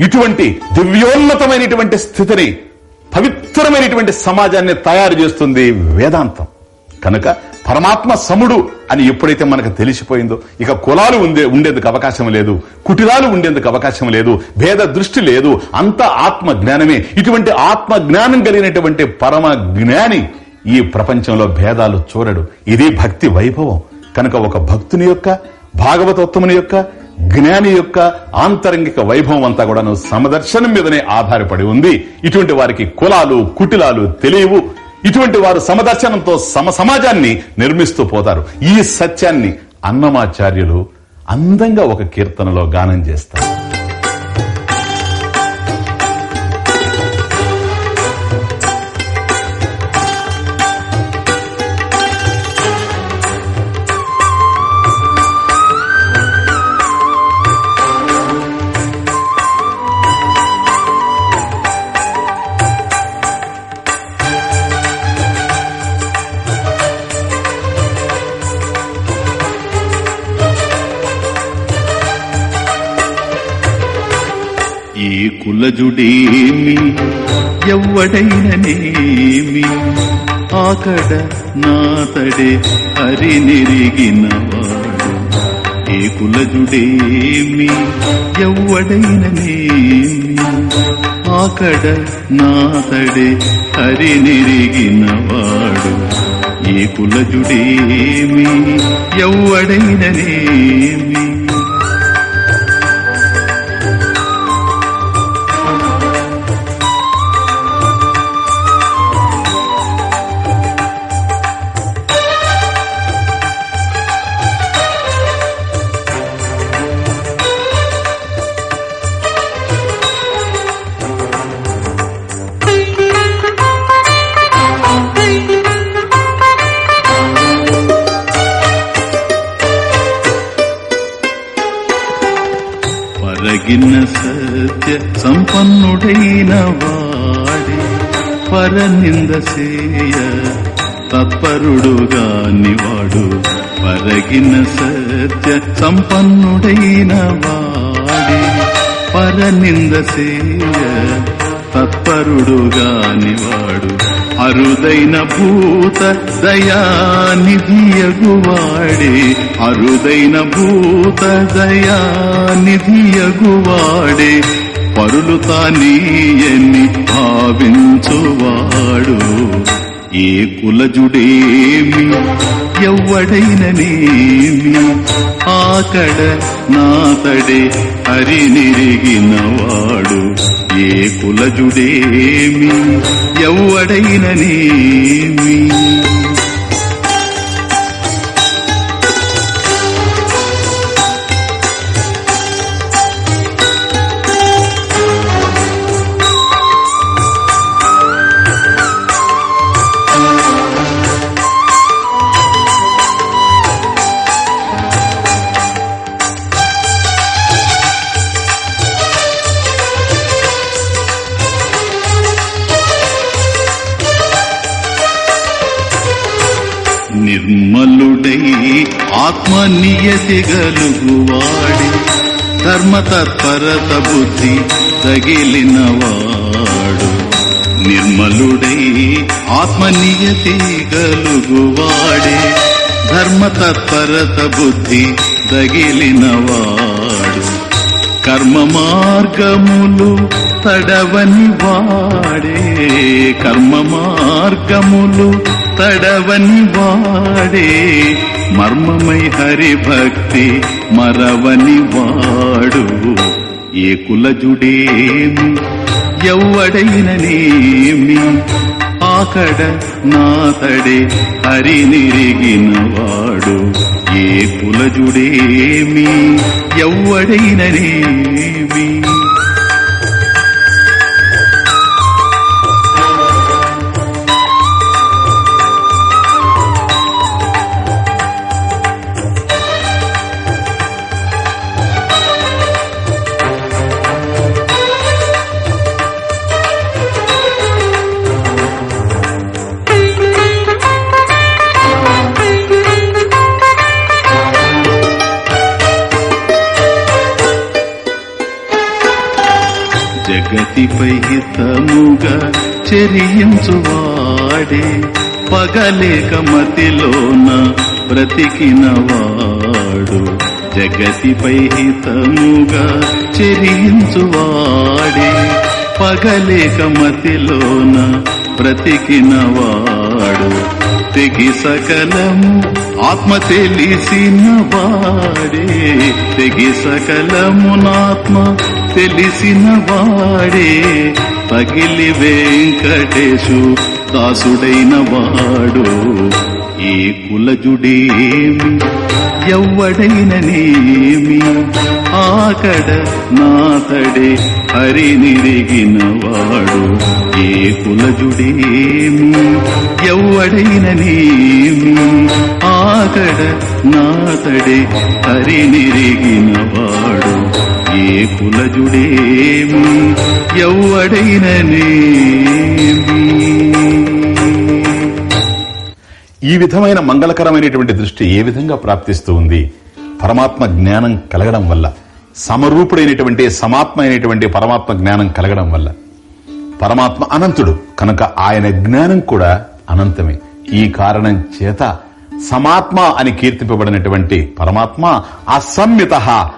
Speaker 2: ఇటువంటి దివ్యోన్నతమైనటువంటి స్థితిని పవిత్రమైనటువంటి సమాజాన్ని తయారు చేస్తుంది వేదాంతం. కనుక పరమాత్మ సముడు అని ఎప్పుడైతే మనకు తెలిసిపోయిందో ఇక కులాలు ఉండే ఉండేందుకు అవకాశం లేదు కుటిలాలు ఉండేందుకు అవకాశం లేదు భేద దృష్టి లేదు అంత ఆత్మ జ్ఞానమే ఇటువంటి ఆత్మ జ్ఞానం కలిగినటువంటి పరమ జ్ఞాని ఈ ప్రపంచంలో భేదాలు చూడడు ఇది భక్తి వైభవం. కనుక ఒక భక్తుని యొక్క భాగవతోత్తముని యొక్క జ్ఞాని యొక్క ఆంతరంగిక వైభవం అంతా కూడాను సమదర్శనం మీదనే ఆధారపడి ఉంది. ఇటువంటి వారికి కులాలు కుటిలాలు తెలియవు. ఇటువంటి వారు సమదర్శనంతో సమ సమాజాన్ని నిర్మిస్తూ పోతారు. ఈ సత్యాన్ని అన్నమాచార్యులు అందంగా ఒక కీర్తనలో గానం చేస్తారు.
Speaker 1: కులజుడేమి? ఎవ్వడైననేమి? ఆకడ నాతడే హరినిరిగినవాడు. ఏ కులజుడేమి? ఎవ్వడైననేమి? ఆకడ నాతడే హరినిరిగినవాడు. ఏ కులజుడేమి? ఎవ్వడైననేమి? సంపన్నుడైన వాడే పరనింద సేయ తత్పరుడుగానివాడు అరుదైన భూత దయానిధియగువాడే అరుదైన భూత దయానిధియగువాడే పరులు తానీయని భావించువాడు. ఏ కులజుడేమి ఎవ్వడైననేమి ఆకడ నాతడే హరినిరిగినవాడు. ఏ కులజుడేమి? ఎవ్వడైననేమి ఆత్మనియతి గలుగువాడి. ధర్మతత్పరత బుద్ధి తగిలినవాడు. నిర్మలుడై ఆత్మనియతి గలుగువాడే. ధర్మతత్పరత బుద్ధి తగిలినవాడు. కర్మ మార్గములు తడవని వాడే కర్మ మార్గములు తడవని వాడే మర్మమై హరిభక్తి మరవని వాడు. ఏ కులజుడేమి? ఎవ్వడైననేమి? ఆకడ నాతడే హరినిరిగిన వాడు ఏ కులజుడేమి? ఎవ్వడైననేమి? చెరియించువాడే పగలేక మతిలోన బ్రతికినవాడు. జగతిపై హితముగా చెరియించువాడే పగలేక మతిలోన బ్రతికినవాడు. తెగి సకలము ఆత్మ తెలిసిన వాడే తెగి సకలమునాత్మ తెలిసిన వాడే పగిలి వెంకటేశు దాసుడైన వాడు. ఏ కులజుడేమి? ఎవ్వడైన నేమి? ఆకడ నాతడే హరినిరిగిన వాడు. ఏ కులజుడేమి? ఎవ్వడైన నేమి? ఆకడ నాతడే హరినిరిగిన వాడు. కులజుడేమి?
Speaker 2: ఈ విధమైన మంగళకరమైనటువంటి దృష్టి ఏ విధంగా ప్రాప్తిస్తూ ఉంది? పరమాత్మ జ్ఞానం కలగడం వల్ల సమరూపుడైనటువంటి సమాత్మ అయినటువంటి పరమాత్మ జ్ఞానం కలగడం వల్ల. పరమాత్మ అనంతుడు కనుక ఆయన జ్ఞానం కూడా అనంతమే. ఈ కారణం చేత సమాత్మ అని కీర్తింపబడినటువంటి పరమాత్మ అసమ్మిత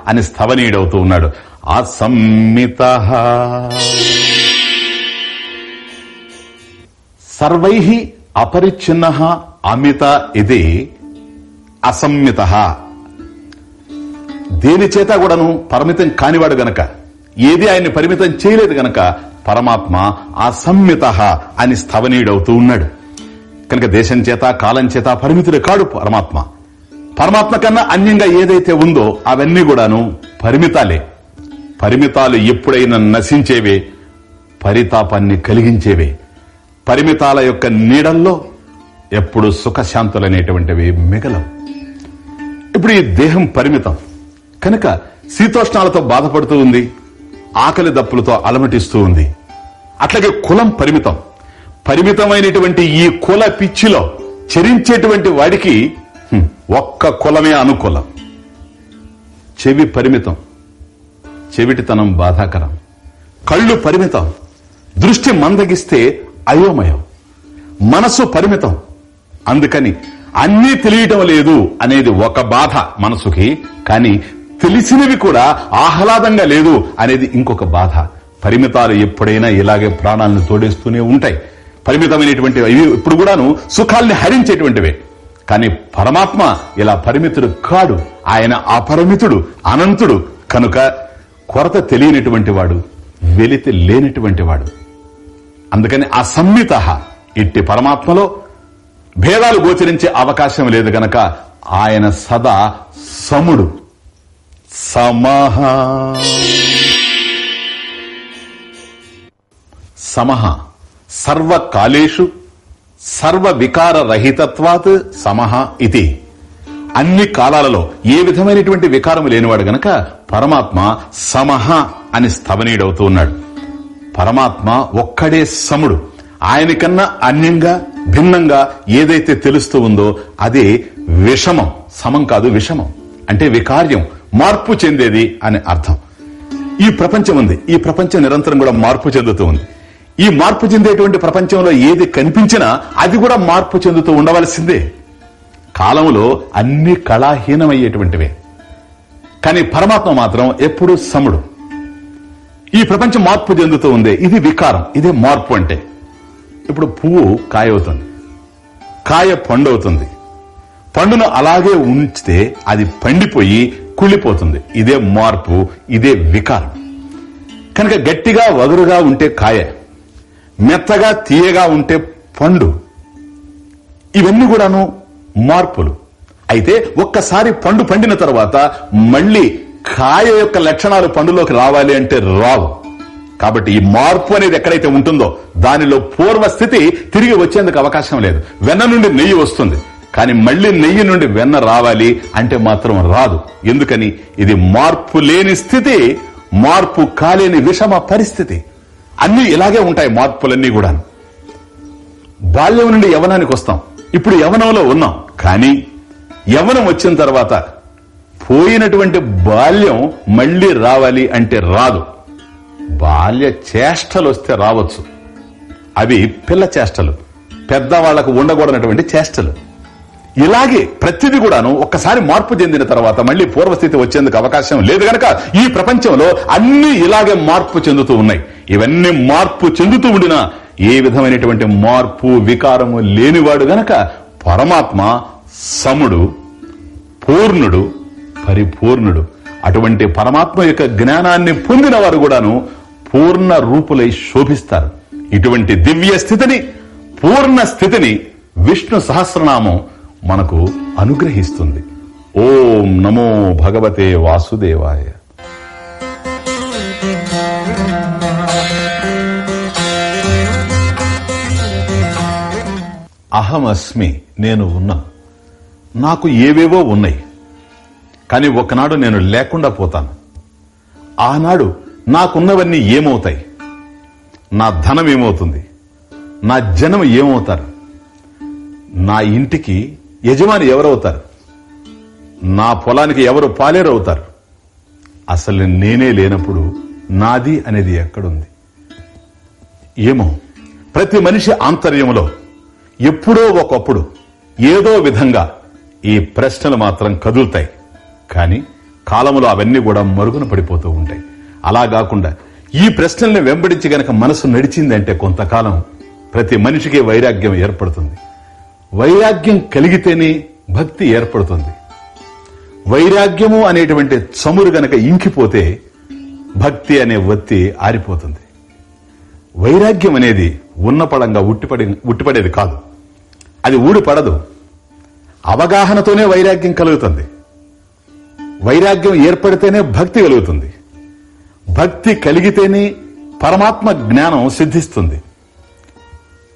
Speaker 2: అని స్థవనీయుడవుతూ ఉన్నాడు. అసమ్మిత. సర్వై అపరిచ్ఛిన్న అమిత ఇది అసమ్మిత. దేని చేత కూడాను పరిమితం కానివాడు గనక ఏది ఆయన్ని పరిమితం చేయలేదు గనక పరమాత్మ అసమ్మిత అని స్థవనీయుడవుతూ ఉన్నాడు. కనుక దేశం చేత కాలం చేత పరిమితులు కాడు పరమాత్మ. పరమాత్మ కన్నా అన్యంగా ఏదైతే ఉందో అవన్నీ కూడాను పరిమితాలే. పరిమితాలు ఎప్పుడైనా నశించేవే పరితాపాన్ని కలిగించేవే. పరిమితాల యొక్క నీడల్లో ఎప్పుడు సుఖశాంతులనేటువంటివి మిగలవు. ఇప్పుడు ఈ దేహం పరిమితం. కనుక శీతోష్ణాలతో బాధపడుతూ ఉంది ఆకలి దప్పులతో అలమటిస్తూ ఉంది. అట్లాగే కులం పరిమితం. పరిమితమైనటువంటి ఈ కుల పిచ్చిలో చరించేటువంటి వాడికి ఒక్క కులమే అనుకూలం. చెవి పరిమితం చెవిటితనం బాధాకరం. కళ్ళు పరిమితం దృష్టి మందగిస్తే అయోమయం. మనసు పరిమితం. అందుకని అన్నీ తెలియటం లేదు అనేది ఒక బాధ మనసుకి కానీ తెలిసినవి కూడా ఆహ్లాదంగా లేదు అనేది ఇంకొక బాధ. పరిమితాలు ఎప్పుడైనా ఇలాగే ప్రాణాలను తోడేస్తూనే ఉంటాయి. పరిమితమైనటువంటి ఇవి ఇప్పుడు కూడాను సుఖాల్ని హరించేటువంటివే. కానీ పరమాత్మ ఇలా పరిమితుడు కాడు. ఆయన అపరిమితుడు అనంతుడు. కనుక కొరత తెలియనటువంటి వాడు వెలితి లేనటువంటి వాడు. అందుకని అసమ్మిత ఇట్టి పరమాత్మలో భేదాలు గోచరించే అవకాశం లేదు గనక ఆయన సదా సముడు. సమహ. సమహ. సర్వకాలేషు సర్వ వికార రహితత్వాత్ సమహ ఇది. అన్ని కాలాలలో ఏ విధమైనటువంటి వికారము లేనివాడు గనక పరమాత్మ సమహ అని స్థవనీయుడవుతూ ఉన్నాడు. పరమాత్మ ఒక్కడే సముడు. ఆయనకన్నా అన్యంగా భిన్నంగా ఏదైతే తెలుస్తూ ఉందో అదే విషమం. సమం కాదు విషమం. అంటే వికార్యం మార్పు చెందేది అని అర్థం. ఈ ప్రపంచం ఉంది. ఈ ప్రపంచం నిరంతరం కూడా మార్పు చెందుతూ ఉంది. ఈ మార్పు చెందేటువంటి ప్రపంచంలో ఏది కనిపించినా అది కూడా మార్పు చెందుతూ ఉండవలసిందే. కాలంలో అన్ని కళాహీనమయ్యేటువంటివే. కానీ పరమాత్మ మాత్రం ఎప్పుడూ సముడు. ఈ ప్రపంచం మార్పు చెందుతూ ఉంది. ఇది వికారం ఇదే మార్పు అంటే. ఇప్పుడు పువ్వు కాయ అవుతుంది కాయ పండు అవుతుంది పండును అలాగే ఉంచితే అది పండిపోయి కుళ్ళిపోతుంది. ఇదే మార్పు ఇదే వికారం. కనుక గట్టిగా వదురుగా ఉంటే కాయ. మెత్తగా తీయగా ఉంటే పండు. ఇవన్నీ కూడాను మార్పులు. అయితే ఒక్కసారి పండు పండిన తర్వాత మళ్ళీ కాయ యొక్క లక్షణాలు పండులోకి రావాలి అంటే రావు. కాబట్టి ఈ మార్పు అనేది ఎక్కడైతే ఉంటుందో దానిలో పూర్వ స్థితి తిరిగి వచ్చేందుకు అవకాశం లేదు. వెన్న నుండి నెయ్యి వస్తుంది. కానీ మళ్ళీ నెయ్యి నుండి వెన్న రావాలి అంటే మాత్రం రాదు. ఎందుకని? ఇది మార్పు లేని స్థితి మార్పు కాలేని విషమ పరిస్థితి. అన్ని ఇలాగే ఉంటాయి మార్పులన్నీ కూడా బాల్యం నుండి యవనానికి వస్తాం. ఇప్పుడు యవనంలో ఉన్నాం. కానీ యవనం వచ్చిన తర్వాత పోయినటువంటి బాల్యం మళ్ళీ రావాలి అంటే రాదు. బాల్య చేష్టలు వస్తే రావచ్చు. అవి పిల్ల చేష్టలు. పెద్దవాళ్ళకు ఉండకూడనటువంటి చేష్టలు. ఇలాగే ప్రతిదీ కూడాను ఒక్కసారి మార్పు చెందిన తర్వాత మళ్ళీ పూర్వస్థితి వచ్చేందుకు అవకాశం లేదు గనక ఈ ప్రపంచంలో అన్ని ఇలాగే మార్పు చెందుతూ ఉన్నాయి. ఇవన్నీ మార్పు చెందుతూ ఉండినా ఏ విధమైనటువంటి మార్పు వికారము లేనివాడు గనక పరమాత్మ సముడు పూర్ణుడు పరిపూర్ణుడు. అటువంటి పరమాత్మ యొక్క జ్ఞానాన్ని పొందిన వారు కూడాను పూర్ణ రూపులై శోభిస్తారు. ఇటువంటి దివ్య స్థితిని పూర్ణ స్థితిని విష్ణు సహస్రనామం మనకు అనుగ్రహిస్తుంది. ఓం నమో భగవతే వాసుదేవాయ. అహమస్మి నేను ఉన్నా. నాకు ఏవేవో ఉన్నాయి. కానీ ఒకనాడు నేను లేకుండా పోతాను. ఆనాడు నాకున్నవన్నీ ఏమవుతాయి? నా ధనం ఏమవుతుంది? నా జనం ఏమవుతారు? నా ఇంటికి యజమాని ఎవరవుతారు? నా పొలానికి ఎవరు పాలేరవుతారు? అసలు నేనే లేనప్పుడు నాది అనేది ఎక్కడుంది? ఏమో ప్రతి మనిషి ఆంతర్యంలో ఎప్పుడో ఒకప్పుడు ఏదో విధంగా ఈ ప్రశ్నలు మాత్రం కదులుతాయి. కానీ కాలంలో అవన్నీ కూడా మరుగున పడిపోతూ ఉంటాయి. అలా కాకుండా ఈ ప్రశ్నల్ని వెంబడించి గనక మనసు నడిచిందంటే కొంతకాలం ప్రతి మనిషికి వైరాగ్యం ఏర్పడుతుంది. వైరాగ్యం కలిగితేనే భక్తి ఏర్పడుతుంది. వైరాగ్యము అనేటువంటి చమురు గనక ఇంకిపోతే భక్తి అనే వత్తి ఆరిపోతుంది. వైరాగ్యం అనేది ఉన్నపడంగా ఉట్టిపడి ఉట్టిపడేది కాదు. అది ఊడిపడదు. అవగాహనతోనే వైరాగ్యం కలుగుతుంది. వైరాగ్యం ఏర్పడితేనే భక్తి కలుగుతుంది. భక్తి కలిగితేనే పరమాత్మ జ్ఞానం సిద్ధిస్తుంది.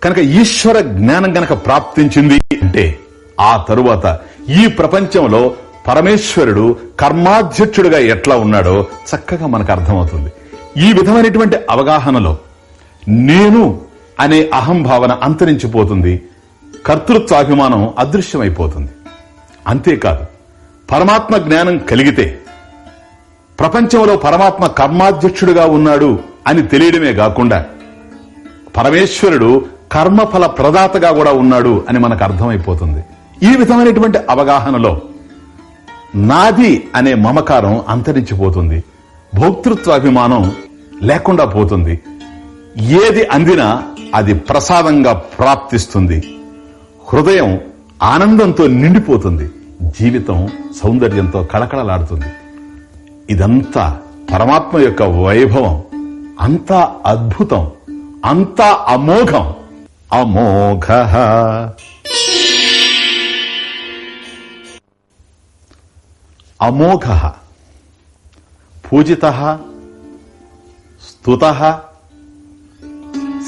Speaker 2: కనుక ఈశ్వర జ్ఞానం గనక ప్రాప్తించింది అంటే ఆ తరువాత ఈ ప్రపంచంలో పరమేశ్వరుడు కర్మాధ్యక్షుడుగా ఎట్లా ఉన్నాడో చక్కగా మనకు అర్థమవుతుంది. ఈ విధమైనటువంటి అవగాహనలో నేను అనే అహంభావన అంతరించిపోతుంది. కర్తృత్వాభిమానం అదృశ్యమైపోతుంది. అంతేకాదు పరమాత్మ జ్ఞానం కలిగితే ప్రపంచంలో పరమాత్మ కర్మాధ్యక్షుడుగా ఉన్నాడు అని తెలియడమే కాకుండా పరమేశ్వరుడు కర్మఫల ప్రదాతగా కూడా ఉన్నాడు అని మనకు అర్థమైపోతుంది. ఈ విధమైనటువంటి అవగాహనలో నాది అనే మమకారం అంతరించిపోతుంది. భోక్తృత్వాభిమానం లేకుండా పోతుంది. ఏది అందినా అది ప్రసాదంగా ప్రాప్తిస్తుంది. హృదయం ఆనందంతో నిండిపోతుంది. జీవితం సౌందర్యంతో కళకళలాడుతుంది. ఇదంతా పరమాత్మ యొక్క వైభవం. అంతా అద్భుతం. అంతా అమోఘం. అమోఘ. అమోఘ. పూజిత స్తుత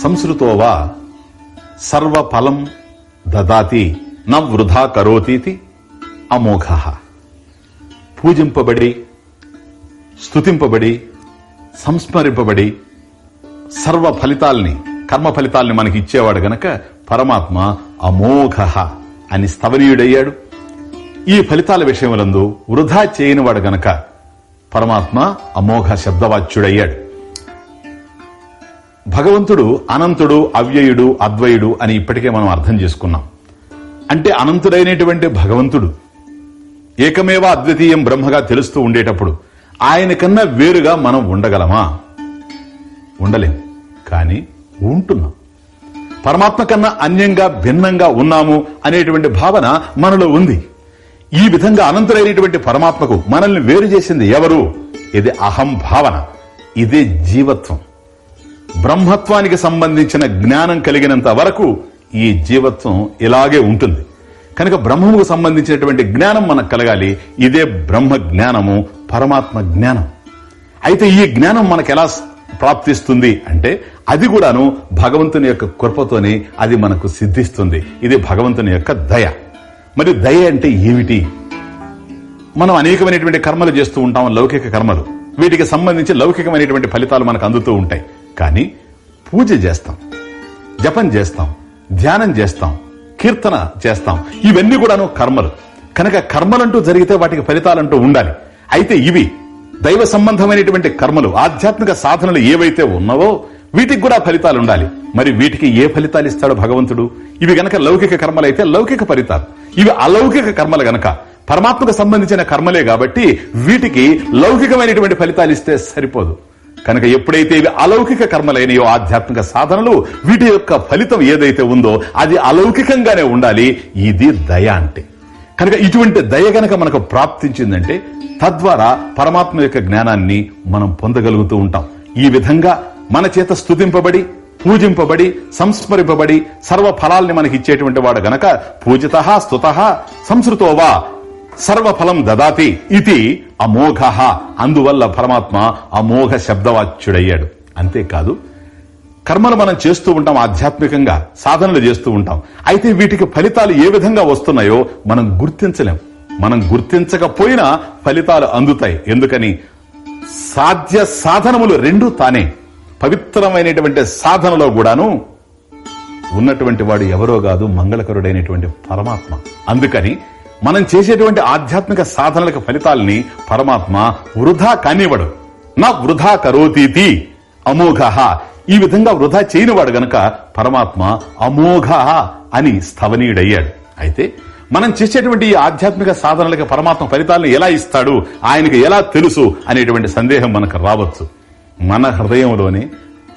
Speaker 2: సంస్కృతో వా సర్వఫలం దదాతి న వృధా కరోతీతి అమోఘ. పూజింపబడి స్తుతింపబడి సంస్మరింపబడి సర్వ ఫలితాల్ని కర్మ ఫలితాల్ని మనకి ఇచ్చేవాడు గనక పరమాత్మ అమోఘ అని స్థవనీయుడయ్యాడు. ఈ ఫలితాల విషయములందు వృధా చేయనివాడు గనక పరమాత్మ అమోఘ శబ్దవాచ్యుడయ్యాడు. భగవంతుడు అనంతుడు అవ్యయుడు అద్వయుడు అని ఇప్పటికే మనం అర్థం చేసుకున్నాం. అంటే అనంతుడైనటువంటి భగవంతుడు ఏకమేవ అద్వితీయం బ్రహ్మగా తెలుస్తూ ఉండేటప్పుడు ఆయన కన్నా వేరుగా మనం ఉండగలమా? ఉండలేం. కానీ ఉంటున్నాం. పరమాత్మ కన్నా అన్యంగా భిన్నంగా ఉన్నాము అనేటువంటి భావన మనలో ఉంది. ఈ విధంగా అనంతులైనటువంటి పరమాత్మకు మనల్ని వేరు చేసింది ఎవరు? ఇది అహం భావన. ఇదే జీవత్వం. బ్రహ్మత్వానికి సంబంధించిన జ్ఞానం కలిగినంత వరకు ఈ జీవత్వం ఇలాగే ఉంటుంది. కనుక బ్రహ్మముకు సంబంధించినటువంటి జ్ఞానం మనకు కలగాలి. ఇదే బ్రహ్మ జ్ఞానము పరమాత్మ జ్ఞానం. అయితే ఈ జ్ఞానం మనకు ఎలా ప్రాప్తిస్తుంది అంటే అది కూడాను భగవంతుని యొక్క కృపతోనే అది మనకు సిద్ధిస్తుంది. ఇది భగవంతుని యొక్క దయ. మరి దయ అంటే ఏమిటి? మనం అనేకమైనటువంటి కర్మలు చేస్తూ ఉంటాం లౌకిక కర్మలు. వీటికి సంబంధించి లౌకికమైనటువంటి ఫలితాలు మనకు అందుతూ ఉంటాయి. కానీ పూజ చేస్తాం జపం చేస్తాం ధ్యానం చేస్తాం కీర్తన చేస్తాం. ఇవన్నీ కూడాను కర్మలు. కనుక కర్మలంటూ జరిగితే వాటికి ఫలితాలంటూ ఉండాలి. అయితే ఇవి దైవ సంబంధమైనటువంటి కర్మలు ఆధ్యాత్మిక సాధనలు ఏవైతే ఉన్నావో వీటికి కూడా ఫలితాలు ఉండాలి మరి వీటికి ఏ ఫలితాలు ఇస్తాడు భగవంతుడు? ఇవి గనక లౌకిక కర్మలైతే లౌకిక ఫలితాలు. ఇవి అలౌకిక కర్మలు గనక పరమాత్మకు సంబంధించిన కర్మలే కాబట్టి వీటికి లౌకికమైనటువంటి ఫలితాలు ఇస్తే సరిపోదు. కనుక ఎప్పుడైతే ఇవి అలౌకిక కర్మలైనయో ఆధ్యాత్మిక సాధనలు వీటి యొక్క ఫలితం ఏదైతే ఉందో అది అలౌకికంగానే ఉండాలి. ఇది దయ అంటే. కనుక ఇటువంటి దయ గనక మనకు ప్రాప్తించిందంటే తద్వారా పరమాత్మ యొక్క జ్ఞానాన్ని మనం పొందగలుగుతూ ఉంటాం. ఈ విధంగా మన చేత స్తుతింపబడి పూజింపబడి సంస్మరింపబడి సర్వ ఫలాల్ని మనకి ఇచ్చేటువంటి వాడు గనక పూజిత స్తుత సంస్కృతోవా సర్వఫలం దదాతి ఇది అమోఘ. అందువల్ల పరమాత్మ అమోఘ శబ్దవాచ్యుడయ్యాడు. అంతేకాదు కర్మలు మనం చేస్తూ ఉంటాం ఆధ్యాత్మికంగా సాధనలు చేస్తూ ఉంటాం. అయితే వీటికి ఫలితాలు ఏ విధంగా వస్తున్నాయో మనం గుర్తించలేం. మనం గుర్తించకపోయినా ఫలితాలు అందుతాయి. ఎందుకని? సాధ్య సాధనములు రెండు తానే. పవిత్రమైనటువంటి సాధనలో కూడాను ఉన్నటువంటి వాడు ఎవరో కాదు మంగళకరుడైనటువంటి పరమాత్మ. అందుకని మనం చేసేటువంటి ఆధ్యాత్మిక సాధనలకు ఫలితాలని పరమాత్మ వృధా కానివ్వడు. నా వృధా కరోతీతి. అమోఘ. ఈ విధంగా వృధా చేయనివాడు గనక పరమాత్మ అమోఘ అని స్థవనీయుడయ్యాడు. అయితే మనం చేసేటువంటి ఈ ఆధ్యాత్మిక సాధనలకు పరమాత్మ ఫలితాలను ఎలా ఇస్తాడు ఆయనకు ఎలా తెలుసు అనేటువంటి సందేహం మనకు రావచ్చు. మన హృదయంలోనే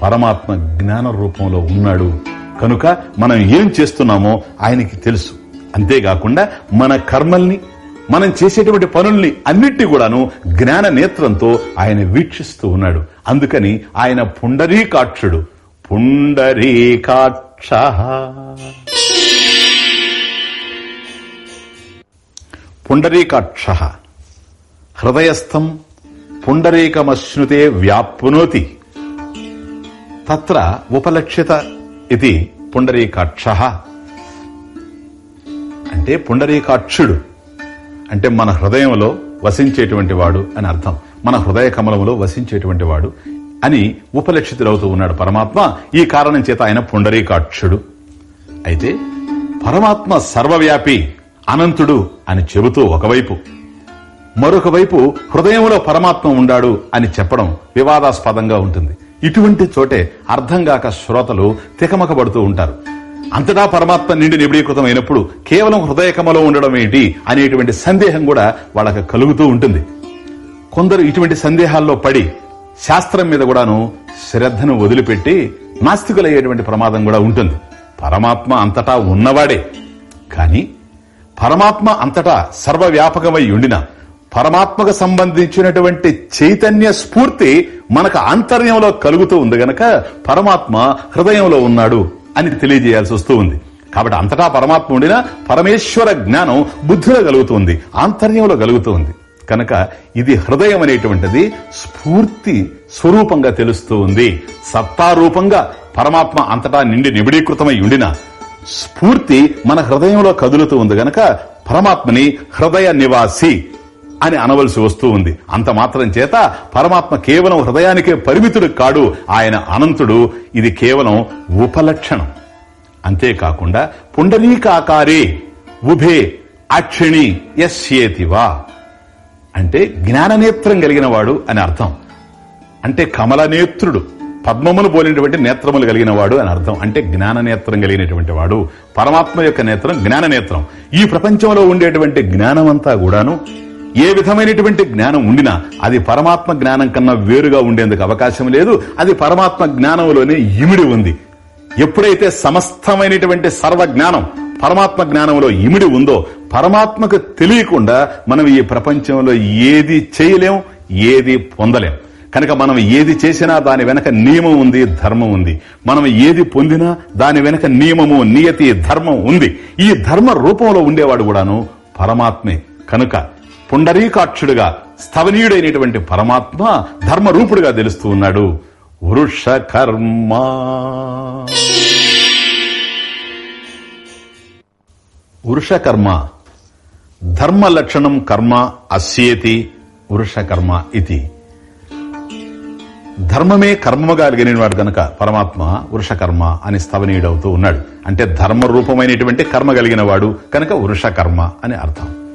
Speaker 2: పరమాత్మ జ్ఞాన రూపంలో ఉన్నాడు. కనుక మనం ఏం చేస్తున్నామో ఆయనకి తెలుసు. అంతేకాకుండా మన కర్మల్ని మనం చేసేటువంటి పనుల్ని అన్నిటి కూడాను జ్ఞాన నేత్రంతో ఆయన వీక్షిస్తూ ఉన్నాడు. అందుకని ఆయన పుండరీకాక్షుడు. పుండరీకాక్ష. పుండరీకాక్ష. హృదయస్థం పుండరీకమశ్నుతే వ్యాప్నోతి. తత్ర ఉపలక్షిత ఇది పుండరీకాక్ష. అంటే పుండరీకాక్షుడు. అంటే మన హృదయంలో వసించేటువంటి వాడు అని అర్థం. మన హృదయ కమలములో వసించేటువంటి వాడు అని ఉపలక్షితులవుతూ ఉన్నాడు పరమాత్మ. ఈ కారణం చేత ఆయన పుండరీకాక్షుడు. అయితే పరమాత్మ సర్వవ్యాపి అనంతుడు అని చెబుతూ ఒకవైపు మరొక వైపు హృదయంలో పరమాత్మ ఉండాడు అని చెప్పడం వివాదాస్పదంగా ఉంటుంది. ఇటువంటి చోటే అర్థం కాక శ్రోతలు తికమకబడుతూ ఉంటారు. అంతటా పరమాత్మ నిండి నిబిడీకృతం అయినప్పుడు కేవలం హృదయకమలో ఉండడం ఏంటి అనేటువంటి సందేహం కూడా వాళ్ళకి కలుగుతూ ఉంటుంది. కొందరు ఇటువంటి సందేహాల్లో పడి శాస్త్రం మీద కూడాను శ్రద్ధను వదిలిపెట్టి నాస్తికులయ్యేటువంటి ప్రమాదం కూడా ఉంటుంది. పరమాత్మ అంతటా ఉన్నవాడే. కాని పరమాత్మ అంతటా సర్వవ్యాపకమై ఉండిన పరమాత్మకు సంబంధించినటువంటి చైతన్య స్ఫూర్తి మనకు ఆంతర్యంలో కలుగుతూ ఉంది గనక పరమాత్మ హృదయంలో ఉన్నాడు అని తెలియజేయాల్సి వస్తూ ఉంది. కాబట్టి అంతటా పరమాత్మ ఉండిన పరమేశ్వర జ్ఞానం బుద్ధిలో కలుగుతుంది ఆంతర్యంలో కలుగుతుంది కనుక ఇది హృదయం అనేటువంటిది స్ఫూర్తి స్వరూపంగా తెలుస్తూ ఉంది. సత్తారూపంగా పరమాత్మ అంతటా నిండి నిబిడీకృతమై ఉండిన స్ఫూర్తి మన హృదయంలో కదులుతూ ఉంది గనక పరమాత్మని హృదయ నివాసి అని అనవలసి వస్తూ ఉంది. అంత మాత్రం చేత పరమాత్మ కేవలం హృదయానికే పరిమితుడు కాడు. ఆయన అనంతుడు. ఇది కేవలం ఉపలక్షణం. అంతేకాకుండా పుండరీకాకారే ఉభే అక్షిణి ఏతివా అంటే జ్ఞాననేత్రం కలిగిన వాడు అని అర్థం. అంటే కమలనేత్రుడు పద్మములు పోలినటువంటి నేత్రములు కలిగిన వాడు అని అర్థం. అంటే జ్ఞాననేత్రం కలిగినటువంటి వాడు. పరమాత్మ యొక్క నేత్రం జ్ఞాననేత్రం. ఈ ప్రపంచంలో ఉండేటువంటి జ్ఞానమంతా కూడాను ఏ విధమైనటువంటి జ్ఞానం ఉండినా అది పరమాత్మ జ్ఞానం కన్నా వేరుగా ఉండేందుకు అవకాశం లేదు. అది పరమాత్మ జ్ఞానంలోనే ఇమిడి ఉంది. ఎప్పుడైతే సమస్తమైనటువంటి సర్వ జ్ఞానం పరమాత్మ జ్ఞానంలో ఇమిడి ఉందో పరమాత్మకు తెలియకుండా మనం ఈ ప్రపంచంలో ఏది చేయలేం ఏది పొందలేం. కనుక మనం ఏది చేసినా దాని వెనక నియమం ఉంది ధర్మం ఉంది. మనం ఏది పొందినా దాని వెనక నియమము నియతి ధర్మం ఉంది. ఈ ధర్మ రూపంలో ఉండేవాడు కూడాను పరమాత్మే. కనుక పుండరీకాక్షుడుగా స్థవనీయుడైనటువంటి పరమాత్మ ధర్మరూపుడుగా తెలుస్తూ ఉన్నాడు. వృషకర్మ. వృషకర్మ. ధర్మ లక్షణం కర్మ అస్యేతి వృషకర్మ ఇది. ధర్మమే కర్మగా కలిగిన వాడు గనక పరమాత్మ వృషకర్మ అని స్థవనీయుడవుతూ ఉన్నాడు. అంటే ధర్మ రూపమైనటువంటి కర్మ కలిగిన వాడు కనుక వృషకర్మ అని అర్థం.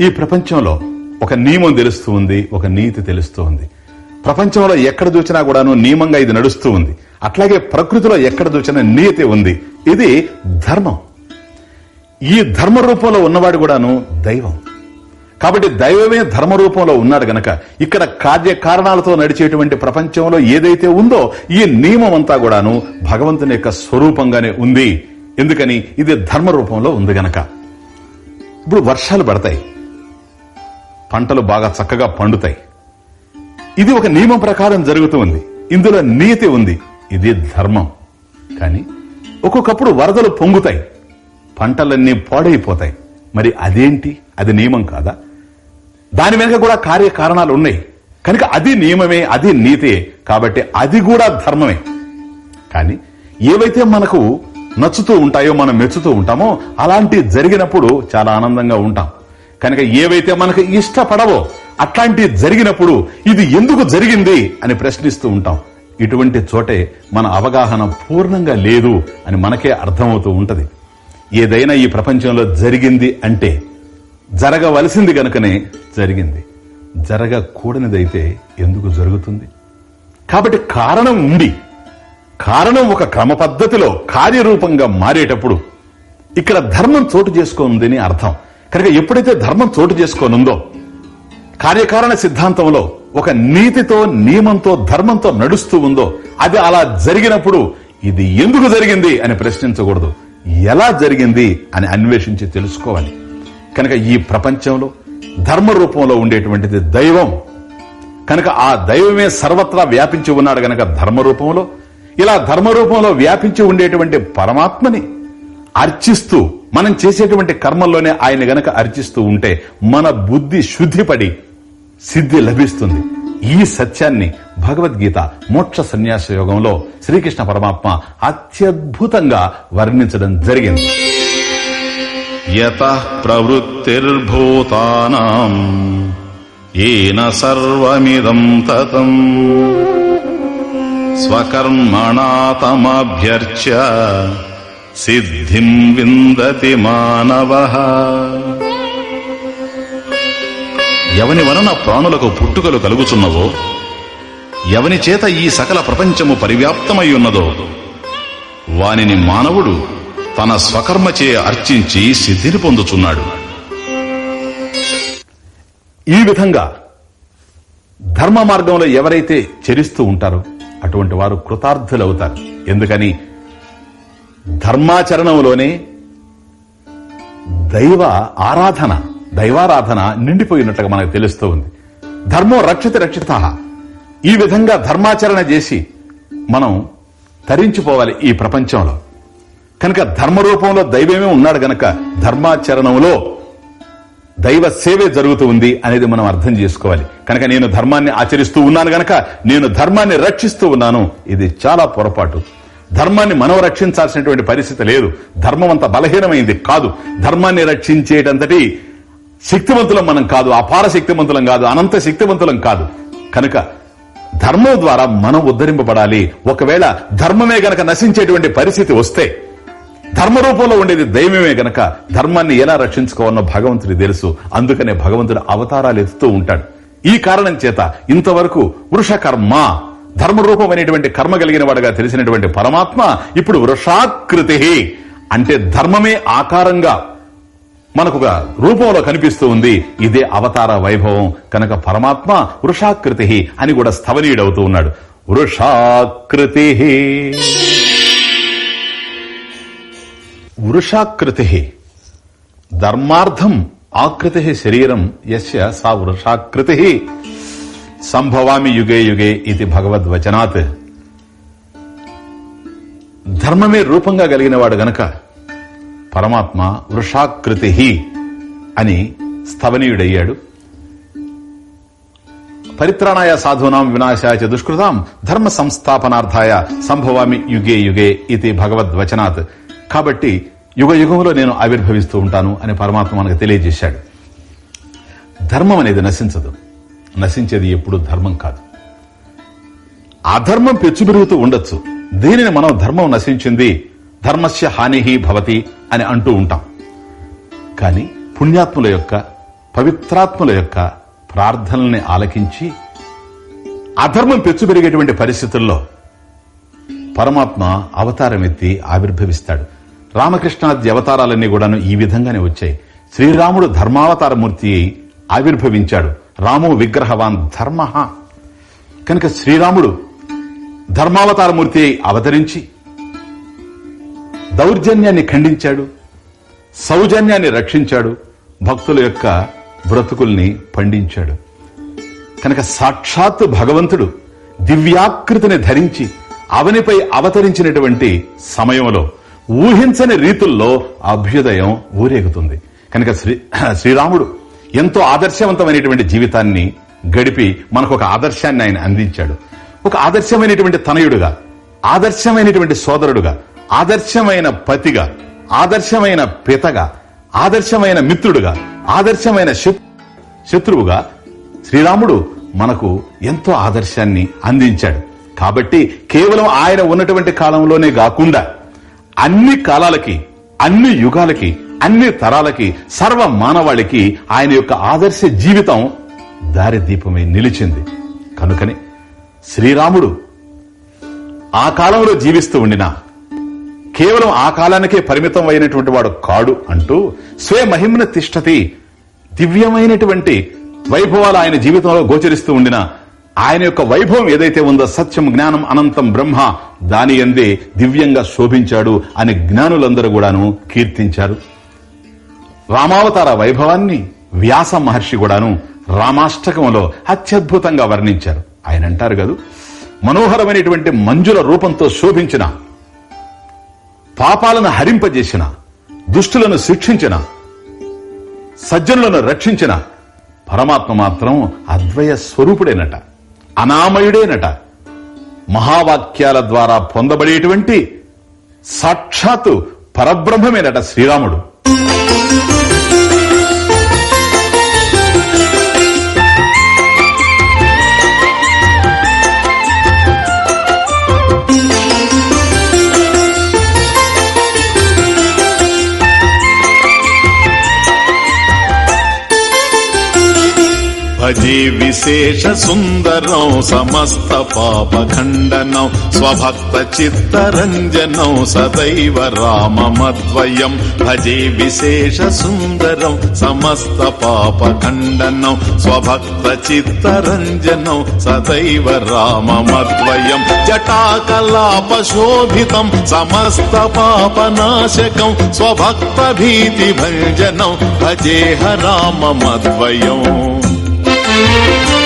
Speaker 2: ఈ ప్రపంచంలో ఒక నియమం తెలుస్తూ ఉంది ఒక నీతి తెలుస్తూ ఉంది. ప్రపంచంలో ఎక్కడ చూసినా కూడాను నియమంగా ఇది నడుస్తూ ఉంది. అట్లాగే ప్రకృతిలో ఎక్కడ చూసినా నీతి ఉంది. ఇది ధర్మం. ఈ ధర్మ రూపంలో ఉన్నవాడు కూడాను దైవం. కాబట్టి దైవమే ధర్మ రూపంలో ఉన్నాడు గనక ఇక్కడ కార్యకారణాలతో నడిచేటువంటి ప్రపంచంలో ఏదైతే ఉందో ఈ నియమం అంతా కూడాను భగవంతుని యొక్క స్వరూపంగానే ఉంది. ఎందుకని? ఇది ధర్మ రూపంలో ఉంది గనక. ఇప్పుడు వర్షాలు పడతాయి. పంటలు బాగా చక్కగా పండుతాయి. ఇది ఒక నియమం ప్రకారం జరుగుతూ ఉంది. ఇందులో నీతి ఉంది. ఇది ధర్మం. కానీ ఒక్కొక్కప్పుడు వరదలు పొంగుతాయి. పంటలన్నీ పాడైపోతాయి. మరి అదేంటి? అది నియమం కాదా? దాని వెనుక కూడా కార్యకారణాలు ఉన్నాయి. కనుక అది నియమమే అది నీతే. కాబట్టి అది కూడా ధర్మమే. కానీ ఏవైతే మనకు నచ్చుతూ ఉంటాయో మనం మెచ్చుతూ ఉంటామో అలాంటి జరిగినప్పుడు చాలా ఆనందంగా ఉంటాం. కనుక ఏవైతే మనకు ఇష్టపడవో అట్లాంటి జరిగినప్పుడు ఇది ఎందుకు జరిగింది అని ప్రశ్నిస్తూ ఉంటాం. ఇటువంటి చోటే మన అవగాహన పూర్ణంగా లేదు అని మనకే అర్థమవుతూ ఉంటది. ఏదైనా ఈ ప్రపంచంలో జరిగింది అంటే జరగవలసింది గనుకనే జరిగింది. జరగకూడనిదైతే ఎందుకు జరుగుతుంది? కాబట్టి కారణం ఉండి కారణం ఒక క్రమ పద్ధతిలో కార్యరూపంగా మారేటప్పుడు ఇక్కడ ధర్మం చోటు చేసుకోనుందని అర్థం. కనుక ఎప్పుడైతే ధర్మం చోటు చేసుకోనుందో కార్యకారణ సిద్ధాంతంలో ఒక నీతితో నియమంతో ధర్మంతో నడుస్తూ ఉందో అది అలా జరిగినప్పుడు ఇది ఎందుకు జరిగింది అని ప్రశ్నించకూడదు. ఎలా జరిగింది అని అన్వేషించి తెలుసుకోవాలి. కనుక ఈ ప్రపంచంలో ధర్మ రూపంలో ఉండేటువంటిది దైవం. కనుక ఆ దైవమే సర్వత్రా వ్యాపించి ఉన్నాడు గనక ధర్మ రూపంలో ఇలా ధర్మ రూపంలో వ్యాపించి ఉండేటువంటి పరమాత్మని అర్చిస్తూ మనం చేసేటువంటి కర్మల్లోనే ఆయన గనక అర్చిస్తూ ఉంటే మన బుద్ధి శుద్ధిపడి సిద్ధి లభిస్తుంది. ఈ సత్యాన్ని భగవద్గీత మోక్ష సన్యాస యోగంలో శ్రీకృష్ణ పరమాత్మ అత్యద్భుతంగా వర్ణించడం జరిగింది.
Speaker 3: యత ప్రవృత్తిర్భూతానాం ఏన సర్వమిదం తతం. స్వకర్మణా తమభ్యర్చ్య సిద్ధిం విందతి మానవ. ఎవని వలన ప్రాణులకు పుట్టుకలు కలుగుచున్నవో ఎవని చేత ఈ సకల ప్రపంచము పరివ్యాప్తమై ఉన్నదో వానిని మానవుడు తన స్వకర్మచే అర్చించి సిద్ధిని పొందుచున్నాడు.
Speaker 2: ఈ విధంగా ధర్మ మార్గంలో ఎవరైతే చరిస్తూ ఉంటారో అటువంటి వారు కృతార్థులవుతారు. ఎందుకని? ధర్మాచరణంలోనే దైవ ఆరాధన దైవారాధన నిండిపోయినట్టుగా మనకు తెలుస్తూ ఉంది. ధర్మం రక్షిత రక్షిత. ఈ విధంగా ధర్మాచరణ చేసి మనం తరించిపోవాలి ఈ ప్రపంచంలో. కనుక ధర్మ రూపంలో దైవమే ఉన్నాడు గనక ధర్మాచరణంలో దైవ సేవే జరుగుతూ ఉంది అనేది మనం అర్థం చేసుకోవాలి. కనుక నేను ధర్మాన్ని ఆచరిస్తూ ఉన్నాను గనక నేను ధర్మాన్ని రక్షిస్తూ ఉన్నాను. ఇది చాలా పొరపాటు. ధర్మాన్ని మనం రక్షించాల్సినటువంటి పరిస్థితి లేదు. ధర్మం అంత బలహీనమైంది కాదు. ధర్మాన్ని రక్షించేటంతటి శక్తివంతులం మనం కాదు అపార శక్తివంతులం కాదు అనంత శక్తివంతులం కాదు. కనుక ధర్మం ద్వారా మనం ఉద్ధరింపబడాలి. ఒకవేళ ధర్మమే గనక నశించేటువంటి పరిస్థితి వస్తే ధర్మ రూపంలో ఉండేది దైవమే గనక ధర్మాన్ని ఎలా రక్షించుకోవాలో భగవంతుడి తెలుసు. అందుకనే భగవంతుడు అవతారాలు ఎత్తుతూ ఉంటాడు. ఈ కారణం చేత ఇంతవరకు వృషకర్మ ధర్మ రూపమైనటువంటి కర్మ కలిగిన వాడుగా తెలిసినటువంటి పరమాత్మ ఇప్పుడు వృషాకృతి అంటే ధర్మమే ఆకారంగా మనకు ఒక రూపంలో కనిపిస్తూ ఉంది. ఇదే అవతార వైభవం. కనుక పరమాత్మ వృషాకృతి అని కూడా స్థవనీయుడవుతూ ఉన్నాడు. వృషాకృతి వృషాకృతి ధర్మార్థం ఆకృతి శరీరం యస్య సా వృషాకృతి సంభవామి యుగే యుగే ఇది భగవద్వచనాత్. ధర్మమే రూపంగా కలిగిన వాడు గనక పరమాత్మ వృషాకృతి అని స్థవనీయుడయ్యాడు. పరిత్రాణాయ సాధూనాం వినాశాయ దుష్కృతాం ధర్మ సంస్థాపనార్థాయ సంభవామి యుగే యుగే ఇది భగవద్వచనాత్ కాబట్టి యుగ యుగంలో నేను ఆవిర్భవిస్తూ ఉంటాను అని పరమాత్మ మనకు తెలియజేశాడు. ధర్మం అనేది నశించదు. నశించేది ఎప్పుడు ధర్మం కాదు. అధర్మం పెచ్చుపెరుగుతూ ఉండొచ్చు. దీనిని మనం ధర్మం నశించింది ధర్మస్య హానిహి భవతి అని అంటూ ఉంటాం. కానీ పుణ్యాత్ముల యొక్క పవిత్రాత్ముల యొక్క ప్రార్థనల్ని ఆలకించి అధర్మం పెచ్చుపెరిగేటువంటి పరిస్థితుల్లో పరమాత్మ అవతారం ఎత్తి ఆవిర్భవిస్తాడు. రామకృష్ణాది అవతారాలన్నీ కూడాను ఈ విధంగానే వచ్చాయి. శ్రీరాముడు ధర్మావతారమూర్తి ఆవిర్భవించాడు. రాము విగ్రహవాన్ ధర్మ. కనుక శ్రీరాముడు ధర్మావతారమూర్తి అవతరించి దౌర్జన్యాన్ని ఖండించాడు సౌజన్యాన్ని రక్షించాడు భక్తుల యొక్క బ్రతుకుల్ని పండించాడు. కనుక సాక్షాత్తు భగవంతుడు దివ్యాకృతిని ధరించి అవనిపై అవతరించినటువంటి సమయంలో ఊహించని రీతుల్లో అభ్యుదయం ఊరేగుతుంది. కనుక శ్రీ శ్రీరాముడు ఎంతో ఆదర్శవంతమైనటువంటి జీవితాన్ని గడిపి మనకు ఒక ఆదర్శాన్ని ఆయన అందించాడు. ఒక ఆదర్శమైనటువంటి తనయుడుగా ఆదర్శమైనటువంటి సోదరుడుగా ఆదర్శమైన పతిగా ఆదర్శమైన పితగా ఆదర్శమైన మిత్రుడుగా ఆదర్శమైన శత్రువుగా శ్రీరాముడు మనకు ఎంతో ఆదర్శాన్ని అందించాడు. కాబట్టి కేవలం ఆయన ఉన్నటువంటి కాలంలోనే కాకుండా అన్ని కాలాలకి అన్ని యుగాలకి అన్ని తరాలకి సర్వ మానవాళికి ఆయన యొక్క ఆదర్శ జీవితం దారిదీపమై నిలిచింది. కనుకని శ్రీరాముడు ఆ కాలంలో జీవిస్తూ ఉండినా కేవలం ఆ కాలానికే పరిమితం అయినటువంటి వాడు కాడు అంటూ స్వే మహిమ్న తిష్టతి దివ్యమైనటువంటి వైభవాలు ఆయన జీవితంలో గోచరిస్తూ ఉండిన ఆయన యొక్క వైభవం ఏదైతే ఉందో సత్యం జ్ఞానం అనంతం బ్రహ్మ దాని అందే దివ్యంగా శోభించాడు అని జ్ఞానులందరూ కూడాను కీర్తించారు. రామావతార వైభవాన్ని వ్యాస మహర్షి కూడాను రామాష్టకంలో అత్యద్భుతంగా వర్ణించారు. ఆయన అంటారు కదూ మనోహరమైనటువంటి మంజుల రూపంతో శోభించిన పాపాలను హరింపజేసిన దుష్టులను శిక్షించిన సజ్జనులను రక్షించిన పరమాత్మ మాత్రం అద్వయ స్వరూపుడేనట అనామయుడేనట. మహావాక్యాల ద్వారా పొందబడేటువంటి సాక్షాత్తు పరబ్రహ్మమేనట శ్రీరాముడు. భజే విశేష సుందరం సమస్త పాప ఖండనం స్వభక్త చిత్తరంజనం సదైవ రామమద్వయం. భజే విశేష సుందరం సమస్త పాప ఖండనం స్వభక్త చిత్తరంజనం సదైవ రామమద్వయం. జటాకలాప శోభితం సమస్త పాపనాశకం స్వభక్త భీతి భంజనం భజేహ రామమద్వయం. Música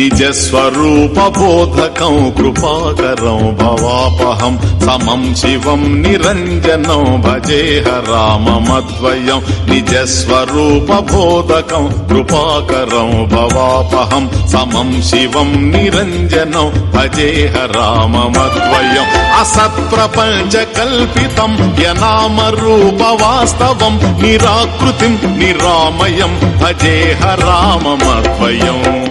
Speaker 2: నిజ స్వరూప బోధకం కృపాకరం భవాపహం. సమం శివం నిరంజనం భజేహ రామమద్వయం నిజ స్వరూప బోధకం కృపాకరం భవాపహం. సమం శివం నిరంజనం భజేహ రామమద్వయం అసత్ ప్రపంచ కల్పితం యనామ రూప వాస్తవం. నిరాకృతిం నిరామయం భజేహ రామమద్వయం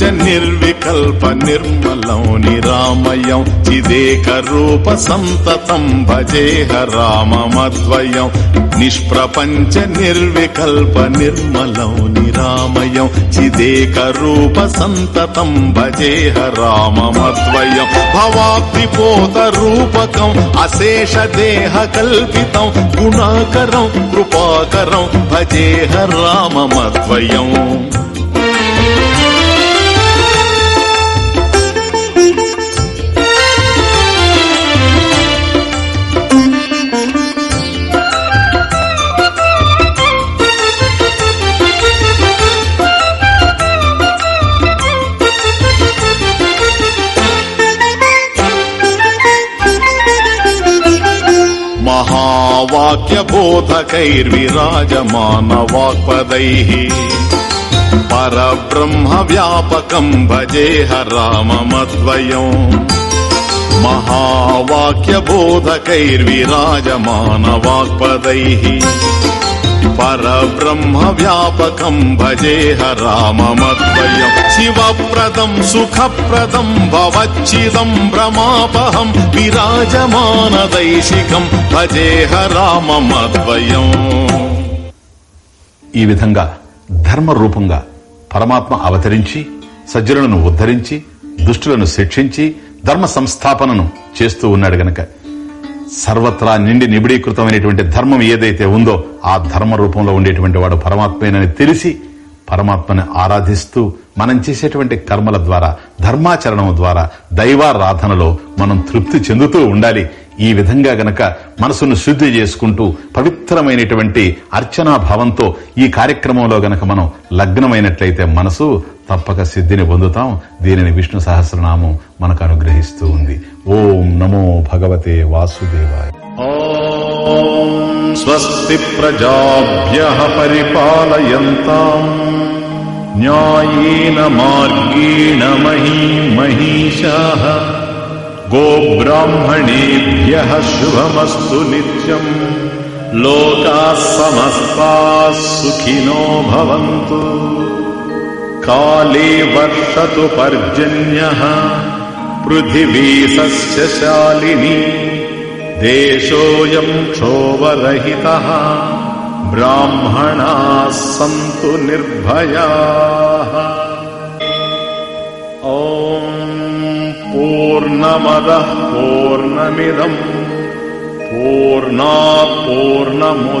Speaker 2: నిష్ప్రపంచ నిర్వికల్ప నిర్మలౌని రామయం చిదేక రూప సంతతం భజేహ రామమద్వయం. నిష్ప్రపంచ నిర్వికల్ప నిర్మలౌని రామయం చిదేక రూప సంతతం భజేహ రామమద్వయం. భవాబ్దిపోత రూపకం అశేష దేహ కల్పితం. గుణాకరం కృపాకరం భజేహ రామమద్వయం. महावाक्यबोधकैर्विराजमान वाक्पदैः परब्रह्मव्यापकम् भजेह राममद्वयम् महावाक्यबोधकैर्विराजमान वाक्पदैः పరబ్రహ్మ వ్యాపకం భజేహ రామమద్వయం శివప్రదం సుఖప్రదం భవచ్చిదం భ్రమాపహం విరాజమానదైశికం భజేహ రామమద్వయం
Speaker 4: ఈ విధంగా ధర్మ రూపంగా పరమాత్మ అవతరించి సజ్జనులను ఉద్ధరించి దుష్టులను శిక్షించి ధర్మ సంస్థాపనను చేస్తూ ఉన్నాడు గనక. సర్వత్రా నిండి నిబిడీకృతమైనటువంటి ధర్మం ఏదైతే ఉందో ఆ ధర్మ రూపంలో ఉండేటువంటి వాడు పరమాత్మేనని తెలిసి పరమాత్మని ఆరాధిస్తూ మనం చేసేటువంటి కర్మల ద్వారా ధర్మాచరణం ద్వారా దైవారాధనలో మనం తృప్తి చెందుతూ ఉండాలి. ఈ విధంగా గనక మనసును శుద్ధి చేసుకుంటూ పవిత్రమైనటువంటి అర్చనా భావంతో ఈ కార్యక్రమంలో గనక మనం లగ్నమైనట్లయితే మనసు తప్పక సిద్ధిని పొందుతాం. దీనిని విష్ణు సహస్రనామం మనకు అనుగ్రహిస్తూ ఉంది. ఓం నమో భగవతే వాసుదేవాయ.
Speaker 2: స్వస్తి ప్రజాభ్య పరిపాలయంతాం. న్యాయేన మార్గేణ మహీ మహిషా గోబ్రాహ్మణేభ్య శుభమస్తు నిత్యం. లోకా సమస్తా సుఖినో భవంతు. काले वर्षतु पर्जन्यः। पृथिवीसस्य शालिनी। देशोऽयम् क्षोभरहितः। ब्राह्मणाः सन्तु निर्भयाः। ॐ पूर्णमदः पूर्णमिदम्। पूर्णा पूर्णमुदच्यते।